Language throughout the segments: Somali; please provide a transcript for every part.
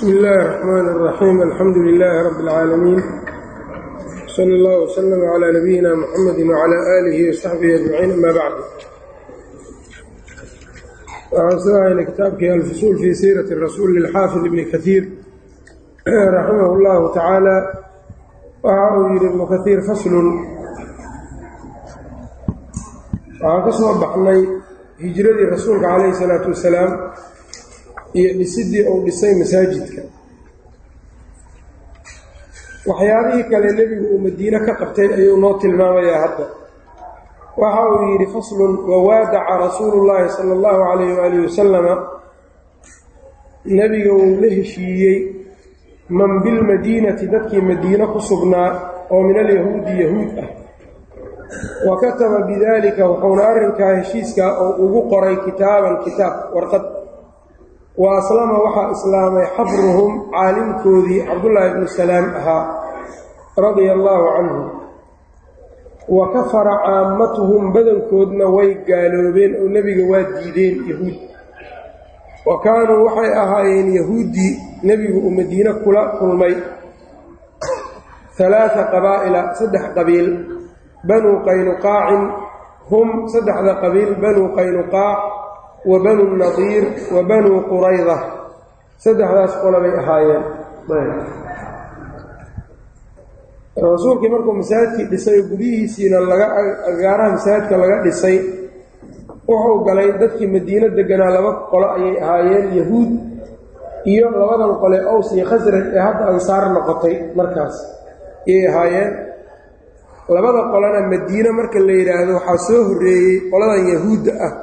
bsmi illaahi الرaxmaan الraxiim alxamdu lilaahi rabbi اlcaalamiin sala اllah wslama calaa nabiyina muxamadi wcala aalihi wasaxbihi ajmaciin ama bacdu waxaan soo haynay kitaabkii alfusuul fii siirati rasuuli lilxaafid ibni kaiir raximah اllahu tacaala waxa uu yidhi ibnu kaiir faslun waxaan ka soo baxnay hijradii rasuulka calayhi salaatu wasalaam iyo dhisidii uu dhisay masaajidka. Waxyaabihii kale nebigu uu madiine ka qabtay ayuu noo tilmaamayaa hadda. Waxa uu yidhi faslun wawaadaca rasuulu llaahi sala allahu calayh waalihi wasalama nebiga wuu la heshiiyey man bilmadiinati dadkii madiine ku sugnaa oo min alyahuudi yahuud ah. Wa kataba bidaalika wuxuuna arrinkaa heshiiskaa oo ugu qoray kitaaban kitaab warqad wa aslama waxaa islaamay xabruhum caalimkoodii cabdullaahi ibnu salaam ahaa radia allaahu canhu wa kafara caammatuhum badankoodna way gaaloobeen oo nebiga waa diideen yahuud. Wa kaanuu waxay ahaayeen yahuuddii nebigu uu madiine kula kulmay. Halaaa qabaa'ila saddex qabiil. Banuu qaynuqaacin hum saddexda qabiil banuu qaynuqaac wa banu nadiir wa banuu qurayda saddexdaas qolabay ahaayeen. Rasuulkii markuu masaajidkii dhisay oo gudihiisiina laga agaaraha masaajidka laga dhisay wuxuu galay dadkii madiino deganaa laba qolo ayay ahaayeen yahuud iyo labadan qole ows iyo khasraj ee hadda ansaar noqotay markaas. Ayay ahaayeen. Labada qolena madiine marka la yidhaahdo waxaa soo horreeyey qoladan yahuudda ah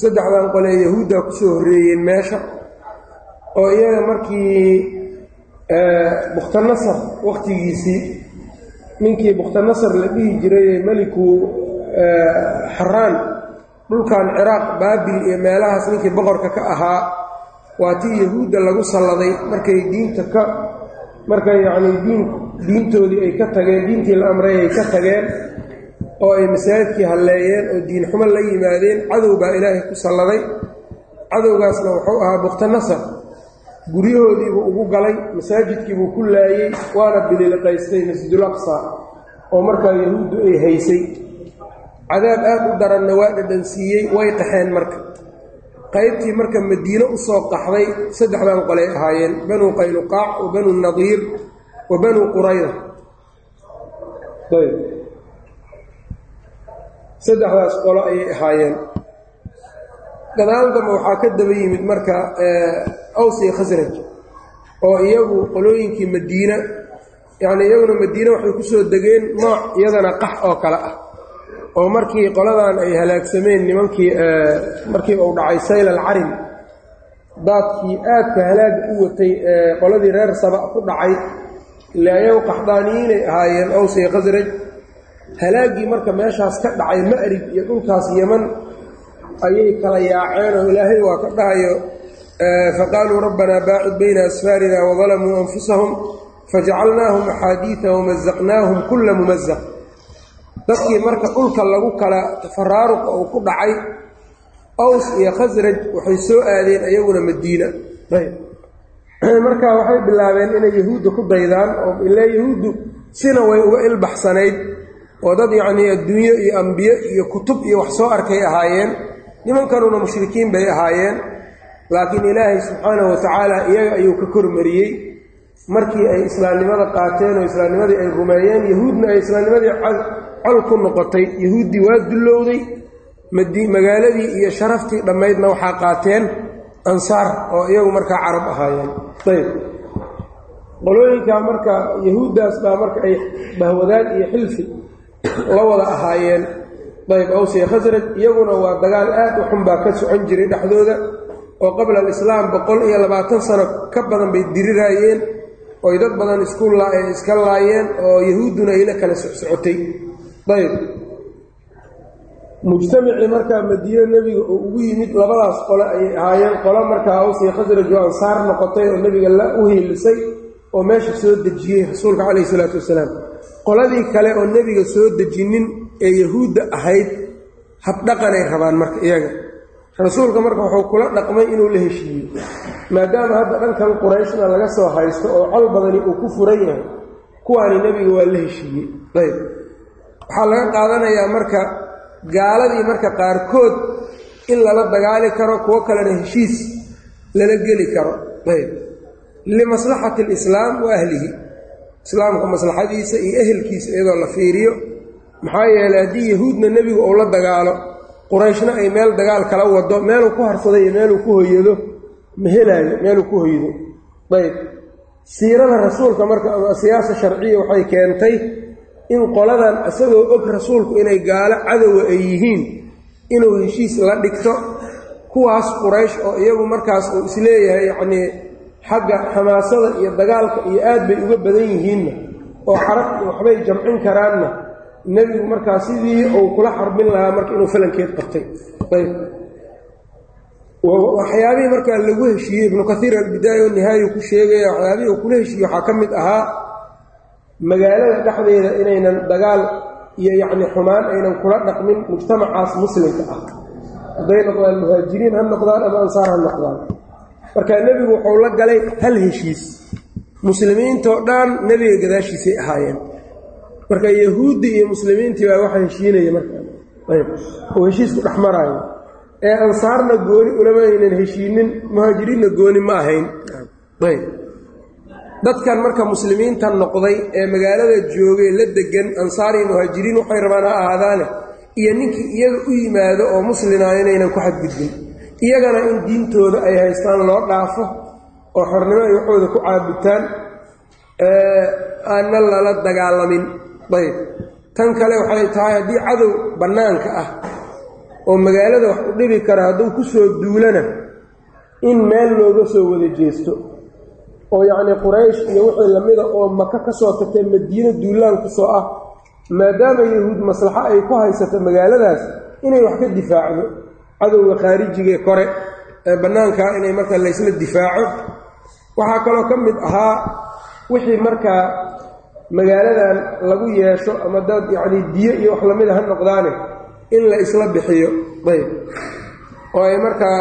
saddexdan qolee yahuuddaa ku soo horreeyeen meesha oo iyaga markii bukhtanasar wakhtigiisii ninkii bukhtanasar la dhihi jiray meliku xaraan dhulkan ciraaq baabil iyo meelahaas ninkii boqorka ka ahaa waa tii yahuudda lagu salladay markay diinta ka markay yacnii diin diintoodii ay ka tageen diintii la amray ay ka tageen oo ay masaajidkii halleeyeen oo diin xumo la yimaadeen cadow baa ilaahay ku salladay. Cadowgaasna wuxuu ahaa bukhtanasar guryahoodiibuu ugu galay masaajidkiibuu ku laayey waana bililiqaystay masjidul aqsa oo markaa yahuuddu ay haysay. Cadaab aad u daranna waa dhadhansiiyey way qaxeen marka. Qaybtii marka madiine u soo qaxday saddexdan qolay ahaayeen. Banuu qaynuqaac wa banuu nadiir wa banuu qurayda saddexdaas qolo ayay ahaayeen. Gadaaldamba waxaa ka daba yimid marka aws iyo khasraj oo iyagu qolooyinkii madiina yacnii iyaguna madiine waxay ku soo degeen nooc iyadana qax oo kale ah oo markii qoladan ay halaagsameen nimankii markii uu dhacay sayl alcarim daadkii aadka halaaga u watay qoladii reer saba ku dhacay ile ayagu qaxdaaniyiinay ahaayeen aws iyo khasraj halaaggii marka meeshaas ka dhacay ma'rib iyo dhulkaas yeman ayay kala yaaceen oo ilaahay waa ka dhahayo faqaaluu rabbanaa baacid bayna asfaarina wadalamuu anfusahum fajacalnaahum axaadiida wamazaqnaahum kulla mumazaq dadkii marka dhulka lagu kala tafaraaruqa uu ku dhacay aws iyo khasraj waxay soo aadeen ayaguna madiina. Marka waxay bilaabeen inay yahuudda ku daydaan oo ilaa yahuuddu sina way uga ilbaxsanayd oo dad yacnii adduunyo iyo ambiye iyo kutub iyo wax soo arkay ahaayeen nimankanuna mushrikiin bay ahaayeen laakiin ilaahay subxaanahu watacaala iyaga ayuu ka kormariyey. Markii ay islaamnimada qaateen oo islaamnimadii ay rumeeyeen yahuudna ay islaamnimadii col ku noqotay. Yahuuddii waa dullowday magaaladii iyo sharaftii dhammaydna waxaa qaateen ansaar oo iyagu markaa carab ahaayeen. Ayb. Qolooyinkaa marka yahuuddaas baa marka ay bahwadaad iyo xilfi la wada ahaayeen. Ayb awsiya khasraj iyaguna waa dagaal aad u xun baa ka socon jiray dhexdooda oo qabla alislaam boqol iyo labaatan sano ka badan bay diriraayeen oy dad badan iska laayeen oo yahuudduna ayla kala socsocotay ayb mujtamacii markaa madiine nebiga oo ugu yimid labadaas qole ayay ahaayeen qolo markaa awsiya khasraj oo ansaar noqotay oo nebiga la u hiilisay oo meesha soo dejiyey rasuulka calayhi isalaatu wasalaam qoladii kale oo nebiga soo dejinin ee yahuudda ahayd habdhaqanay rabaan marka iyaga. Rasuulka marka wuxuu kula dhaqmay inuu la heshiiyo maadaama hadda dhankan qurayshna laga soo haysto oo col badani uu ku furan yahay kuwaani nebiga waa la heshiiyey. Ayb. Waxaa laga qaadanayaa marka gaaladii marka qaarkood in lala dagaali karo kuwo kalena heshiis lala geli karo. Ayb. Limaslaxati alislaam wa ahlihi islaamka maslaxadiisa iyo ehelkiisa iyadoo la fiiriyo. Maxaa yeelay haddii yahuudna nebigu uu la dagaalo qurayshna ay meel dagaal kala wado meeluu ku harsaday iyo meeluu ku hoyado ma helaayo meeluu ku hoydo. Ayb. Siirada rasuulka marka siyaasa sharciya waxay keentay in qoladan isagoo og rasuulku inay gaalo cadowa ay yihiin inuu heshiis la dhigto kuwaas quraysh oo iyagu markaas uu is leeyahay yacnii xagga xamaasada iyo dagaalka iyo aad bay uga badan yihiinna oo xarag waxbay jamcin karaanna nebigu markaa sidii uu kula xarbin lahaa marka inuu falankeed qabtay ayb. Waxyaabihii markaa lagu heshiiyey ibnu kaiir albidaaya wanihaaya ku sheegaya waxyaabihii uu kula heshiiyey waxaa ka mid ahaa magaalada dhexdeeda inaynan dagaal iyo yacni xumaan aynan kula dhaqmin mujtamacaas muslimka ah. Hadday noqdaan muhaajiriin ha noqdaan ama ansaar ha noqdaan marka nebigu wuxuu la galay hal heshiis. Muslimiintoo dhan nebiga gadaashiisay ahaayeen. Marka yahuuddii iyo muslimiintii baa waxa heshiinaya markaa oo heshiisku dhex maraayo. Ee ansaarna gooni ulama aynan heshiinin muhaajiriinna gooni ma ahayn. Dadkan marka muslimiinta noqday ee magaalada joogay la degan ansaar iyo muhaajiriin waxay rabaan ha ahaadaane iyo ninkii iyaga u yimaado oo muslimaa inaynan ku xadgudbin iyagana in diintooda ay haystaan loo dhaafo oo xornimo ay waxooda ku caabutaan aanna lala dagaalamin. Ayb. Tan kale waxay tahay haddii cadow bannaanka ah oo magaalada wax u dhibi kara hadduu ku soo duulana in meel looga soo wada jeesto oo yacnii quraysh iyo wixii lamida oo maka ka soo tagtay madiino duulaan ku soo ah maadaama yahuud maslaxo ay ku haysato magaaladaas inay wax ka difaacdo cadowga khaarijigee kore ee bannaankaa inay markaa laysla difaaco. Waxaa kaloo ka mid ahaa wixii markaa magaaladan lagu yeesho ama dad yacnii diyo iyo wax lamida ha noqdaane in la isla bixiyo ayb. Oo ay markaa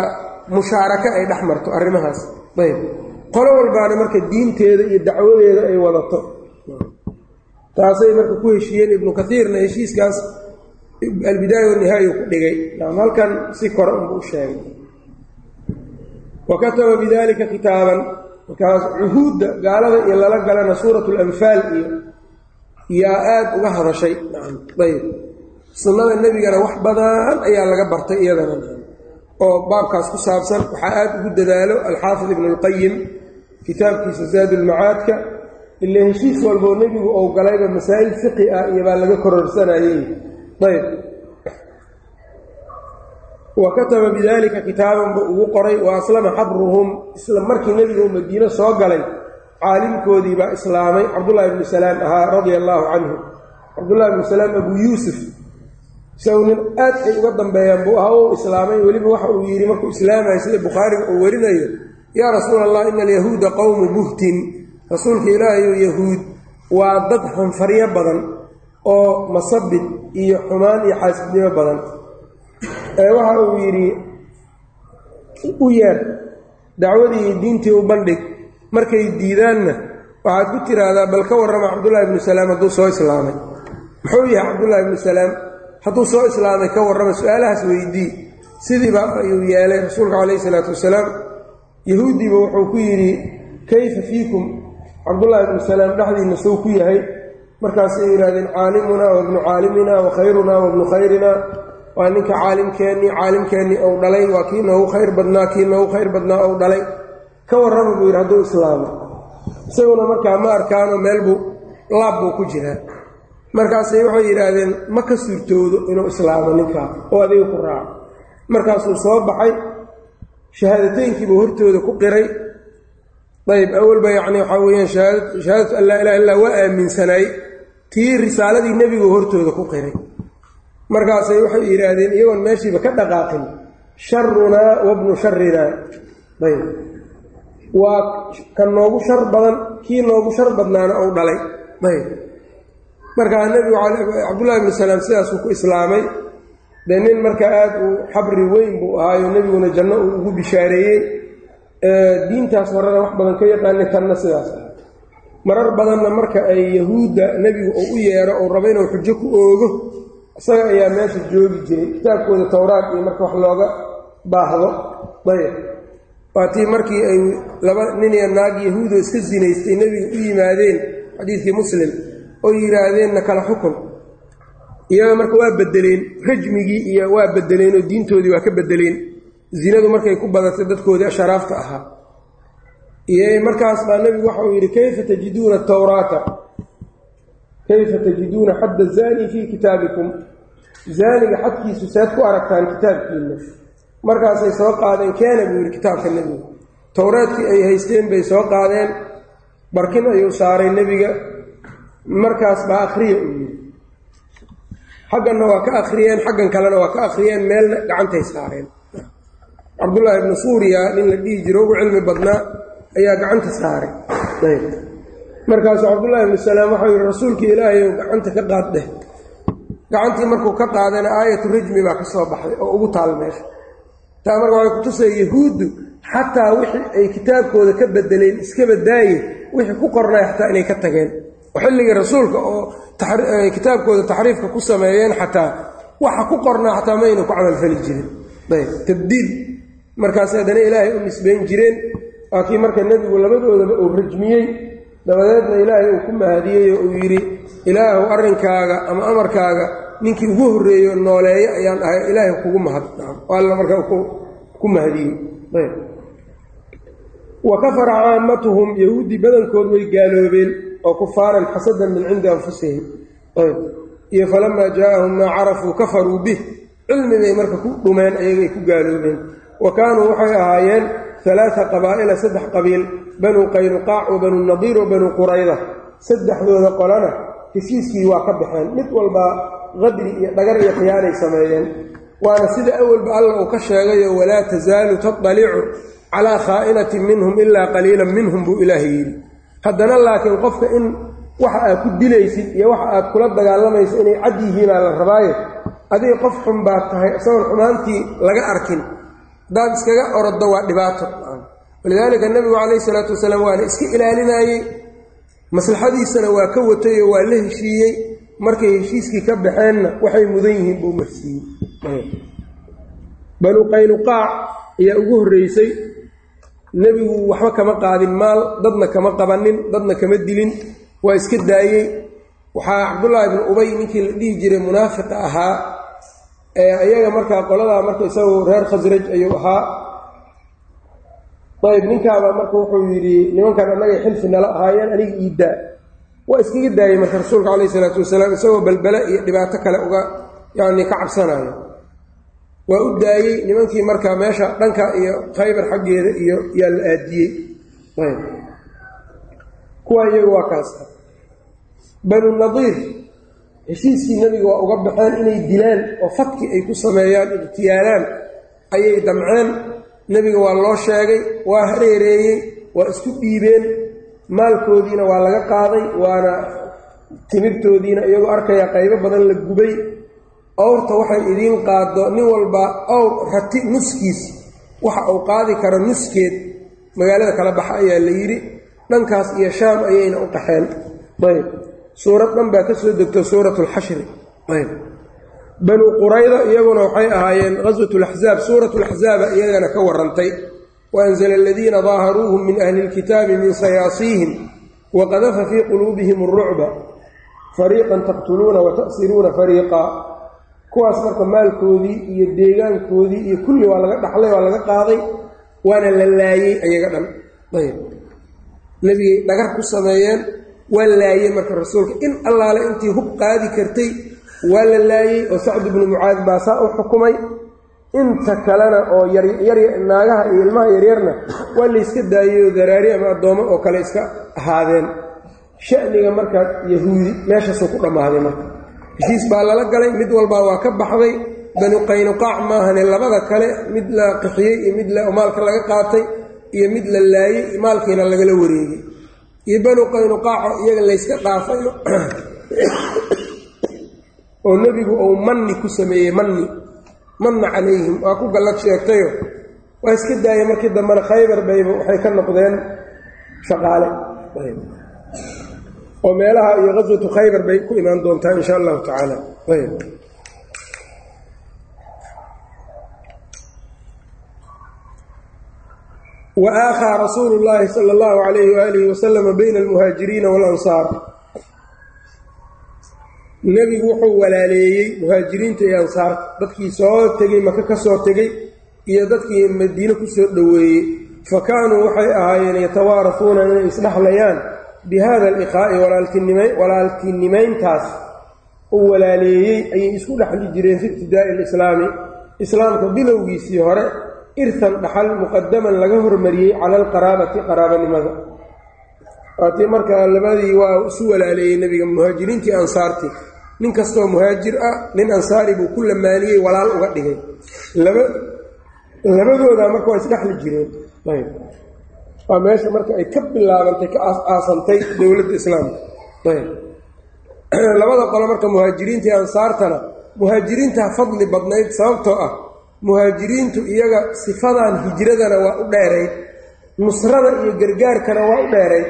mushaarako ay dhex marto arrimahaas ayb. Qolo walbaana marka diinteeda iyo dacwadeeda ay wadato. Taasay marka ku heshiiyeen ibnu kaiirna heshiiskaas albidaaya wanihaaya ku dhigay. halkan si kore unba u sheegay. wa kataba bidalika kitaaban markaas cuhuudda gaalada iyo lala galana suuratu lanfaal iyo yaa aada uga hadashay ayb sunnada nebigana wax badan ayaa laga bartay iyadana oo baabkaas ku saabsan waxaa aada ugu dadaalo alxaafid ibnu اlqayim kitaabkiisa zaad ulmacaadka ila heshiis walboo nebigu ou galayba masaa'il fiqi ah iyo baa laga kororsanayey ayb wa kataba kitaaban buu ugu qoray wa aslama xabruhum isla markii nebigu uu madiino soo galay caalimkoodii baa islaamay cabdullahi ibnu salaam ahaa radia allaahu canhu cabdullahi ibnu salaam abuu yuusuf isagu nin aad ay uga dambeeyaan buu ahaa u islaamay weliba waxa uu yidhi markuu islaamayo sida bukhaariga uu warinayo yaa rasuula allah ina alyahuuda qowmu buhtin rasuulka ilaahayo yahuud waa dad hanfaryo badan oo masabid iyo xumaan iyo xaasidnimo badan. Ee waxa uu yidhi u yeer dacwadii diintii u bandhig. Markay diidaanna waxaad ku tiraahdaa bal ka warrama cabdullahi ibnu salaam hadduu soo islaamay. Muxuu yahay cabdullahi ibnu salaam? Hadduu soo islaamay ka warrama su'aalahaas weydii. Sidiiba ayuu yeelay rasuulka calayhi isalaatu wasalaam. Yahuudiiba wuxuu ku yidhi kayfa fiikum? Cabdullahi ibnu salaam dhexdiinna sow ku yahay markaasay yidhahdeen caalimunaa wa ibnu caalimina wa khayrunaa wa ibnu khayrina. Waa ninka caalimkeennii caalimkeennii ou dhalay waa kii noogu khayr badnaa kii noogu khayr badnaa ou dhalay. Ka warrama buu yidhi hadduu islaamay isaguna markaa ma arkaano meel buu laab buu ku jiraa. Markaasay waxay yidhaahdeen ma ka suurtoodo inuu islaamo ninkaa oo adiga ku raaco. Markaasuu soo baxay. Shahaadateynkiibuu hortooda ku qiray. Ayb awalba yacni waxaa weeyaan shahaadatu an laa ilaha illaa waa aaminsanaay tii risaaladii nebiguu hortooda ku qiray. Markaasay waxay yidhaahdeen iyagoon meeshiiba ka dhaqaaqin sharunaa wabnu sharinaa ayb waa ka noogu shar badan kii noogu shar badnaana ou dhalay. Ayb markaa nebigu cabdullahi ibnu salaam sidaasuu ku islaamay. Dee nin marka aada u xabri weyn buu ahaayo nebiguna janno uu ugu bishaareeyey diintaas horena wax badan ka yaqaanay tanna sidaas. ah marar badanna marka ay yahuudda nebigu uu u yeero uu rabo inuu xujo ku oogo isaga ayaa meesha joogi jiray. Kitaabkooda towraad iyo marka wax looga baahdo ayb waatii markii ay laba nin iyo naag yahuudo iska sinaystay nebiga u yimaadeen xadiidkii muslim oo yidhaahdeenna kala xukun. Iyaga marka waa bedeleen rajmigii iyo waa bedeleen oo diintoodii waa ka bedeleen zinadu markay ku badatay dadkoodii asharaafta ahaa markaas baa nebigu waxa uu yidhi kayfa tajiduuna tawraata? Kayfa tajiduuna xadda zaani fii kitaabikum? Zaaniga xadkiisu seed ku aragtaan kitaabkiina markaasay soo qaadeen keena buu yidhi kitaabka nebiga towraadkii ay haysteen bay soo qaadeen. Barkin ayuu saaray nebiga. Markaas baa akhriya uu yidhi. Xagganna waa ka akhriyeen xaggan kalena waa ka akhriyeen meelna gacantay saareen. Cabdullaahi ibnu suuriya nin la dhihi jiro ugu cilmi badnaa ayaa gacanta saaray. Markaasuu cabdullaahi ibnu salaam waxau yihi rasuulka ilaahay ou gacanta ka qaad gacantii markuu ka qaadana aayatu rajmi baa ka soo baxday oo ugu taal meesha. Taa marka waxay kutusaya yahuuddu xataa wixii ay kitaabkooda ka bedeleen iska badaaye wixii ku qornay xataa inay ka tageen. Xilligii rasuulka oo kitaabkooda taxriifka ku sameeyeen xataa waxa ku qornaa xataa ma ayna ku camalfali jirin. Ayb. Tabdiil markaas haddana ilaahay u nisbayn jireen waa marka nebigu labadoodaba uu rajmiyey dabadeedna ilaahay uu ku mahadiyey oo uu yidhi ilaahu arrinkaaga ama amarkaaga ninkii ugu horreeyo nooleeyo ayaan ahay ilaahay kugu mahad alla markaa ku mahadiyey. Wa kafara caamatuhum yahuuddii badankood way gaaloobeen oo kufaaran xasadan min cindi anfusihim. Iyo falamaa jaaahum maa carafuu kafaruu bih. Cilmibay marka ku dhumeen ayagay ku gaaloobeen. Wa kaanuu waxay ahaayeen alaaa qabaa'ila saddex qabiil banuu qaynuqaac wa banuu nadiir wa banuu qurayda saddexdooda qolana heshiiskii waa ka baxeen. mid walbaa qadri iyo dhagar iyo khiyaanay sameeyeen. waana sida awalba alla uu ka sheegayo walaa tasaalu taطalicu calaa khaa'inatin minhum ilaa qaliilan minhum buu ilaahay yidhi haddana laakiin qofka in waxa aad ku dilaysid iyo waxa aad kula dagaalamayso inay cad yihiinaa la rabaaye adiga qof xun baad tahay isagoon xumaantii laga arkin hadaad iskaga oroddo waa dhibaato. Walidaalika nebigu calayhi salaatu wasalaam waa la iska ilaalinayey maslaxadiisana waa ka watay oo waa la heshiiyey. Markay heshiiskii ka baxeenna waxay mudan yihiin buu marsiiyey. Banuu qaynuqaac ayaa ugu horreysay nebigu waxba kama qaadin maal dadna kama qabanin dadna kama dilin waa iska daayey. Waxaa cabdullaahi ibnu ubay ninkii la dhihi jiray munaafiqa ahaa ee ayaga markaa qoladaa marka isagoo reer khasraj ayuu ahaa. Ayb ninkaabaa marka wuxuu yidhi nimankan annagay xilfi nala ahaayeen aniga iiddaa waa iskaga daayey marka rasuulka calayhi isalaatu wasalaam isagoo balbele iyo dhibaato kale uga yacni ka cabsanayo waa u daayey nimankii marka meesha dhanka iyo khaybar xaggeeda iyo yaa la aadiyey. Ayb kuwa iyagu waa kaasa banu nadiir heshiiskii nebiga waa uga baxeen inay dilaan oo fadki ay ku sameeyaan iqhtiyaalaan ayay damceen. Nebiga waa loo sheegay waa hareereeyey waa isku dhiibeen. Maalkoodiina waa laga qaaday waana timirtoodiina iyagoo arkaya qaybo badan la gubay. Owrta waxay idiin qaado nin walba owr rati nuskiis waxa uu qaadi karo nuskeed magaalada kala baxa ayaa la yidhi dhankaas iyo shaam ayayna u qaxeen. Ayb suurad dhan baa ka soo degto suuratu alxashri ayb. Banuu qurayda iyaguna waxay ahaayeen qaswat laxzaab suuratu laxzaaba iyagana ka warantay. Waanzla aladiina daaharuuhum min ahli lkitaabi min sayaasiihim waqadafa fii quluubihim arucba fariiqan taqtuluuna wata'siruuna fariiqa. Kuwaas marka maalkoodii iyo deegaankoodii iyo kulli waa laga dhaxlay waa laga qaaday waana la laayey ayaga dhan. Ayb. Nebigay dhagar ku sameeyeen waa laayey marka rasuulka. In allaale intii hub qaadi kartay waa la laayey oo sacd ibnu mucaad baa saa u xukumay. Inta kalena oo yaryar naagaha iyo ilmaha yaryarna waa layska daayey oo daraari ama addoommo oo kale iska ahaadeen. Shaniga markaa yahuudi meeshaasuu ku dhammaaday marka. Heshiis baa lala galay mid walbaa waa ka baxday. Banu qaynuqaac maahane labada kale mid la qixiyey iyo mid maalka laga qaatay iyo mid la laayey maalkiina lagala wareegay iyo banu qaynuqaaco iyaga layska dhaafay oo nebigu uu manni ku sameeyey manni manna calayhim waa ku gallad sheegtayo waa iska daaya markii dambena khaybar bayba waxay ka noqdeen shaqaale oo meelaha iyo qaswatu khaybar bay ku imaan doontaa in sha allahu tacaala wa aakhaa rasuulu llaahi sala allahu calayhi waalihi wasalama bayna almuhaajiriina waalansaar nebigu wuxuu walaaleeyey muhaajiriinta iyo ansaarta dadkii soo tegey maka ka soo tegey iyo dadkii madiine ku soo dhoweeyey fa kaanuu waxay ahaayeen yatawaarafuuna inay isdhexlayaan bi hada aliqaa'i walaaltinimayntaas uu walaaleeyey ayay isku dhexli jireen fi ibtidaa'i alislaami islaamka bilowgiisii hore irtan dhaxal muqadaman laga hormariyey cala alqaraabati qaraabanimada. Waatii markaa labadii waa isu walaaleeyey nebiga muhaajiriintii ansaartii nin kastoo muhaajir ah nin ansaari buu ku lamaaniyey walaal uga dhigay. Laba labadoodaa marka waa isdhexli jireen. Ayb. Waa meesha marka ay ka bilaabantay ka aasantay dowladda islaamka. Ayb. Labada qolo marka muhaajiriintii ansaartana muhaajiriintaa fadli badnayd sababtoo ah muhaajiriintu iyaga sifadan hijradana waa u dheerayd nusrada iyo gargaarkana waa u dheerayd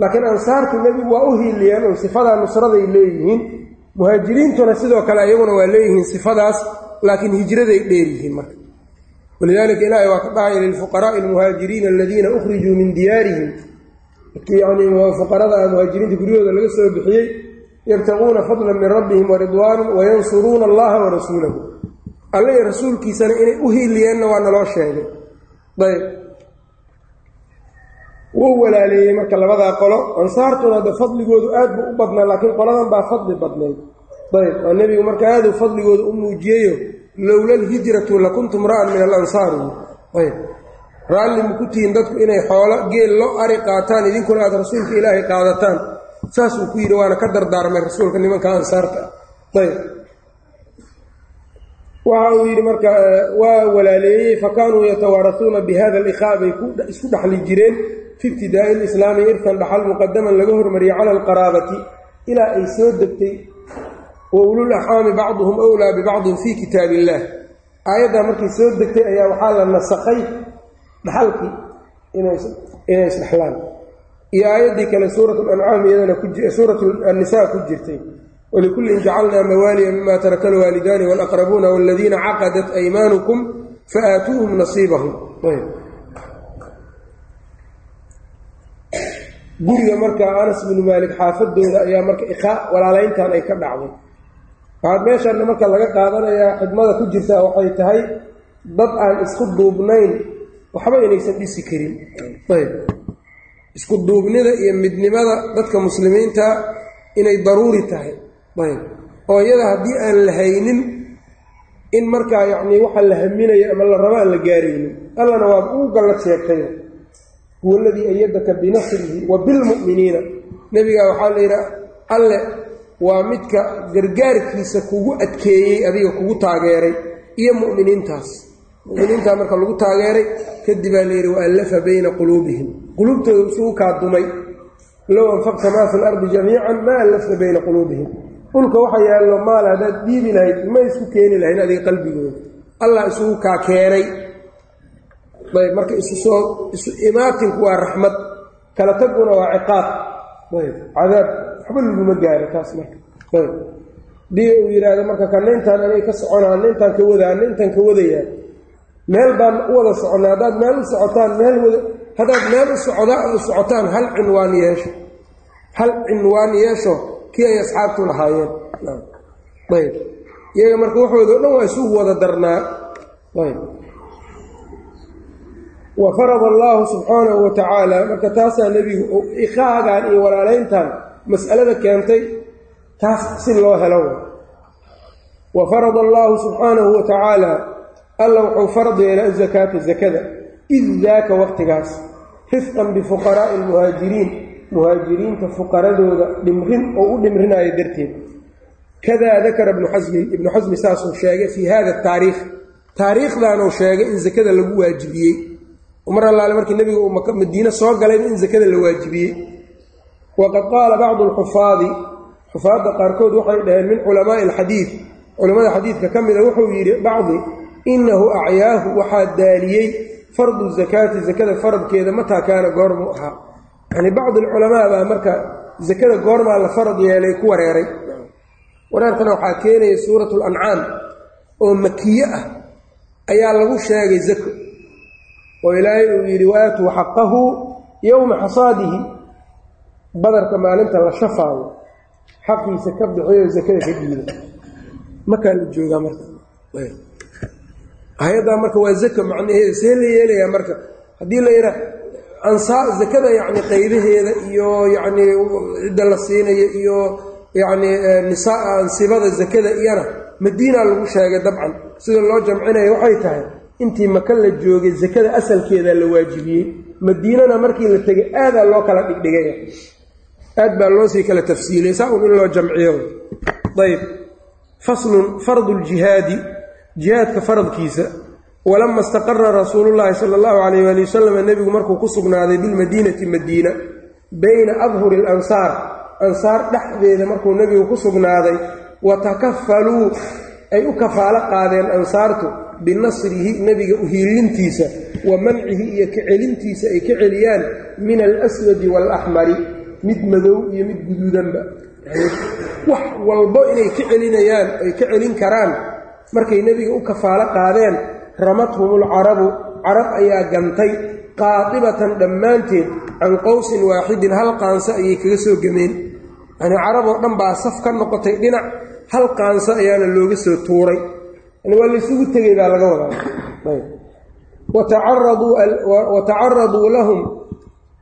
laakiin ansaartu nebigu waa u hiiliyeen oo sifadaa nusraday leeyihiin. Muhaajiriintuna sidoo kale iyaguna waa leeyihiin sifadaas laakiin hijraday dheeryihiin marka. Walidaalika ilaahay waa ka dhahaya lilfuqaraa'i almuhaajiriina aladiina ukhrijuu min diyaarihim. Yani fuqarada ah muhaajiriinta guryahooda laga soo bixiyey yabtaquuna fadlan min rabbihim waridwaanan wayansuruuna allaha warasuulahu alle iyo rasuulkiisana inay u hiiliyeenna waa naloo sheegay. Ayb wuu walaaleeyey marka labadaa qolo. Ansaartuna hadda fadligoodu aad buu u badnaa laakiin qoladan baa fadli badnayd. Ayb oo nebigu marka aaduu fadligooda u muujiyeyo lowla alhijratu lakuntum ra'an min alansaari ayb raalli maku tihiin dadku inay xoolo geel lo ari qaataan idinkuna aad rasuulka ilaahay qaadataan. Saasuu ku yidhi waana ka dardaarmay rasuulka nimanka ansaarta. Ayb waxa uu yidhi marka waa walaaleeyey fa kaanuu yatawaarasuuna bi hada aliqaa. Bay isku dhexli jireen fi ibtidaa'i lislaami irkan dhaxal muqadaman laga hormariyey cala alqaraabati. Ilaa ay soo degtay wa ulul axaami bacduhum wlaa bibacdin fii kitaab illaah aayaddaa markay soo degtay ayaa waxaa la nasakhay dhaxalkii inay isdhexlaan iyo aayaddii kale suurat lancaam iyadana suurat annisaa ku jirtay walikullin jacalnaa mawaaliya mima taraka alwaalidaani walaqrabuuna waladiina caqadat aymaanukum faaatuuhum nasiibahum guriga marka anas binu maalik xaafadooda ayaa marka iqaa walaalayntan ay ka dhacday. Waxaad meeshanna marka laga qaadanayaa xidmada ku jirtaa waxay tahay dad aan isku duubnayn waxba inaysan dhisi karin. Isku duubnida iyo midnimada dadka muslimiinta inay daruuri tahay ayb oo iyada haddii aan la haynin in markaa yacnii waxa la haminayo ama la rabo aan la gaaraynin allana waad ugu gallad sheegtay. Huwa aladii ayadaka binasrihi wa bilmu'miniina nebigaa waxaa la yidhaha alle waa midka gargaarkiisa kugu adkeeyey adiga kugu taageeray iyo mu'miniintaas. Mu'miniintaa marka lagu taageeray kadib baa layidhi waallafa bayna quluubihim. Quluubtooda isugu kaa dumay. Low anfaqta maa fi lardi jamiican maa allafta bayna quluubihim dhulka waxa yaallo maal haddaad dhiibi lahayd ma isku keeni lahayn adiga qalbigooda. Allah isugu kaa keenay. Ayb marka isu soo isu imaatinku waa raxmad. Kala taguna waa ciqaab. Ayb cadaab. Waxba laguma gaaro taas marka. Ayb. Dii uu yidhaahdo marka kana intaan anay ka soconaa ana intaan ka wadaa ana intaan ka wadayaa meel baan u wada soconnaa haddaad meel u socotaan meel wada haddaad meel u socdaa u socotaan hal cinwaan yeesho. Hal cinwaan yeesho kii ay asxaabtu lahaayeen. Ayb. Iyaga marka waxooda o dhan waa isugu wada darnaa. Ayb. Wa farada allaahu subxaanahu wa tacaala marka taasaa nebigu iqaagan iyo walaalayntan mas'alada keentay taas si loo helo. Wa farada allaahu subxaanahu wa tacaala alla wuxuu farad yeelay azakaata zakada id daaka waqtigaas rifqan bifuqaraa'i almuhaajiriin muhaajiriinta fuqaradooda dhimrin oo u dhimrinaayo darteed. Kadaa dakara ibnu xasmin ibnu xasmi saasuu sheegay fii hada taariikh. Taariikhdanuu sheegay in zakada lagu waajibiyey. Mar allaale markii nebiga uu madiine soo galayba in zakada la waajibiyey. Waqad qaala bacdu alxufaadi xufaadda qaarkood waxay dhaheen min culamaa'i alxadiid. Culimmada xadiidka ka mida wuxuu yidhi bacdi innahu acyaahu waxaa daaliyey fardu zakaati zakada faradkeeda mataa kaana goormuu ahaa yacni bacdi alculamaa baa marka zakada goormaa la farad yeelay ku wareeray. Wareerkana waxaa keenaya suuratu lancaam oo makiye ah ayaa lagu sheegay zako oo ilaahay uu yidhi waatuu xaqahu yowma xasaadihi. Badarka maalinta la shafaayo xaqiisa ka bixiyo zakada ka dhiida makaa la joogaa marka. Hay'addaa marka waa zaka macnaheeda see la yeelayaa marka. Haddii la yidhaa ansaa zakada yacni qaybaheeda iyo yacni cidda la siinayo iyo yacni nisaa ansibada zakada iyana madiina lagu sheegay dabcan. Sida loo jamcinayo waxay tahay intii maka la joogay zakada asalkeeda la waajibiyey. Madiinana markii la tegay aadaa loo kala dhigdhigaya aad baa loo sii kala tafsiiliyey saa un in loo jamciyo. Ayb faslun fardu ljihaadi jihaadka faradkiisa walama istaqara rasuulullaahi sala allahu calayh waali wasalam nebigu markuu ku sugnaaday bilmadiinati madiina bayna adhuri alansaar ansaar dhexdeeda markuu nebigu ku sugnaaday wa takafaluu ay u kafaalo qaadeen ansaartu binasrihi nebiga uhiilintiisa wa mancihi iyo ka celintiisa ay ka celiyaan min alaswadi waalaxmari mid madow iyo mid guduudanba. Wax walbo inay ka celinayaan ay ka celin karaan markay nebiga u kafaalo qaadeen ramathum ulcarabu carab ayaa gantay qaadibatan dhammaanteed can qowsin waaxidin hal qaanso ayay kaga soo gemeen yanii carab oo dhan baa saf ka noqotay dhinac hal qaanso ayaana looga soo tuuray. Yani waa laysugu tegey baa laga wadaa. Wa tacaraduu lahum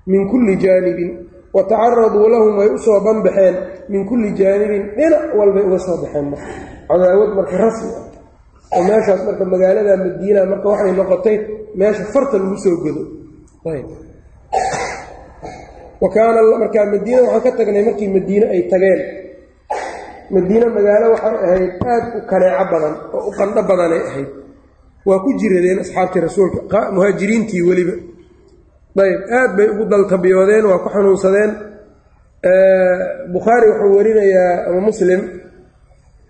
min kulli jaanibin. Wa tacaraduu lahum way u soo banbaxeen min kulli jaanibin. Dhinac walbay uga soo baxeen marka. Cadaawad marka rasmi ah oo meeshaas marka magaalada madiina marka waxay noqotay meesha farta lagu soo godo wa kaana markaa madiina waxaan ka tagnay markii madiine ay tageen. Madiine magaalo waxay ahayd aad u kaneeco badan oo u qandho badanay ahayd. Waa ku jiradeen asxaabtii rasuulka muhaajiriintii weliba. Ayb aad bay ugu daltabiyoodeen waa ku xanuunsadeen. Bukhaari wuxuu warinayaa ama muslim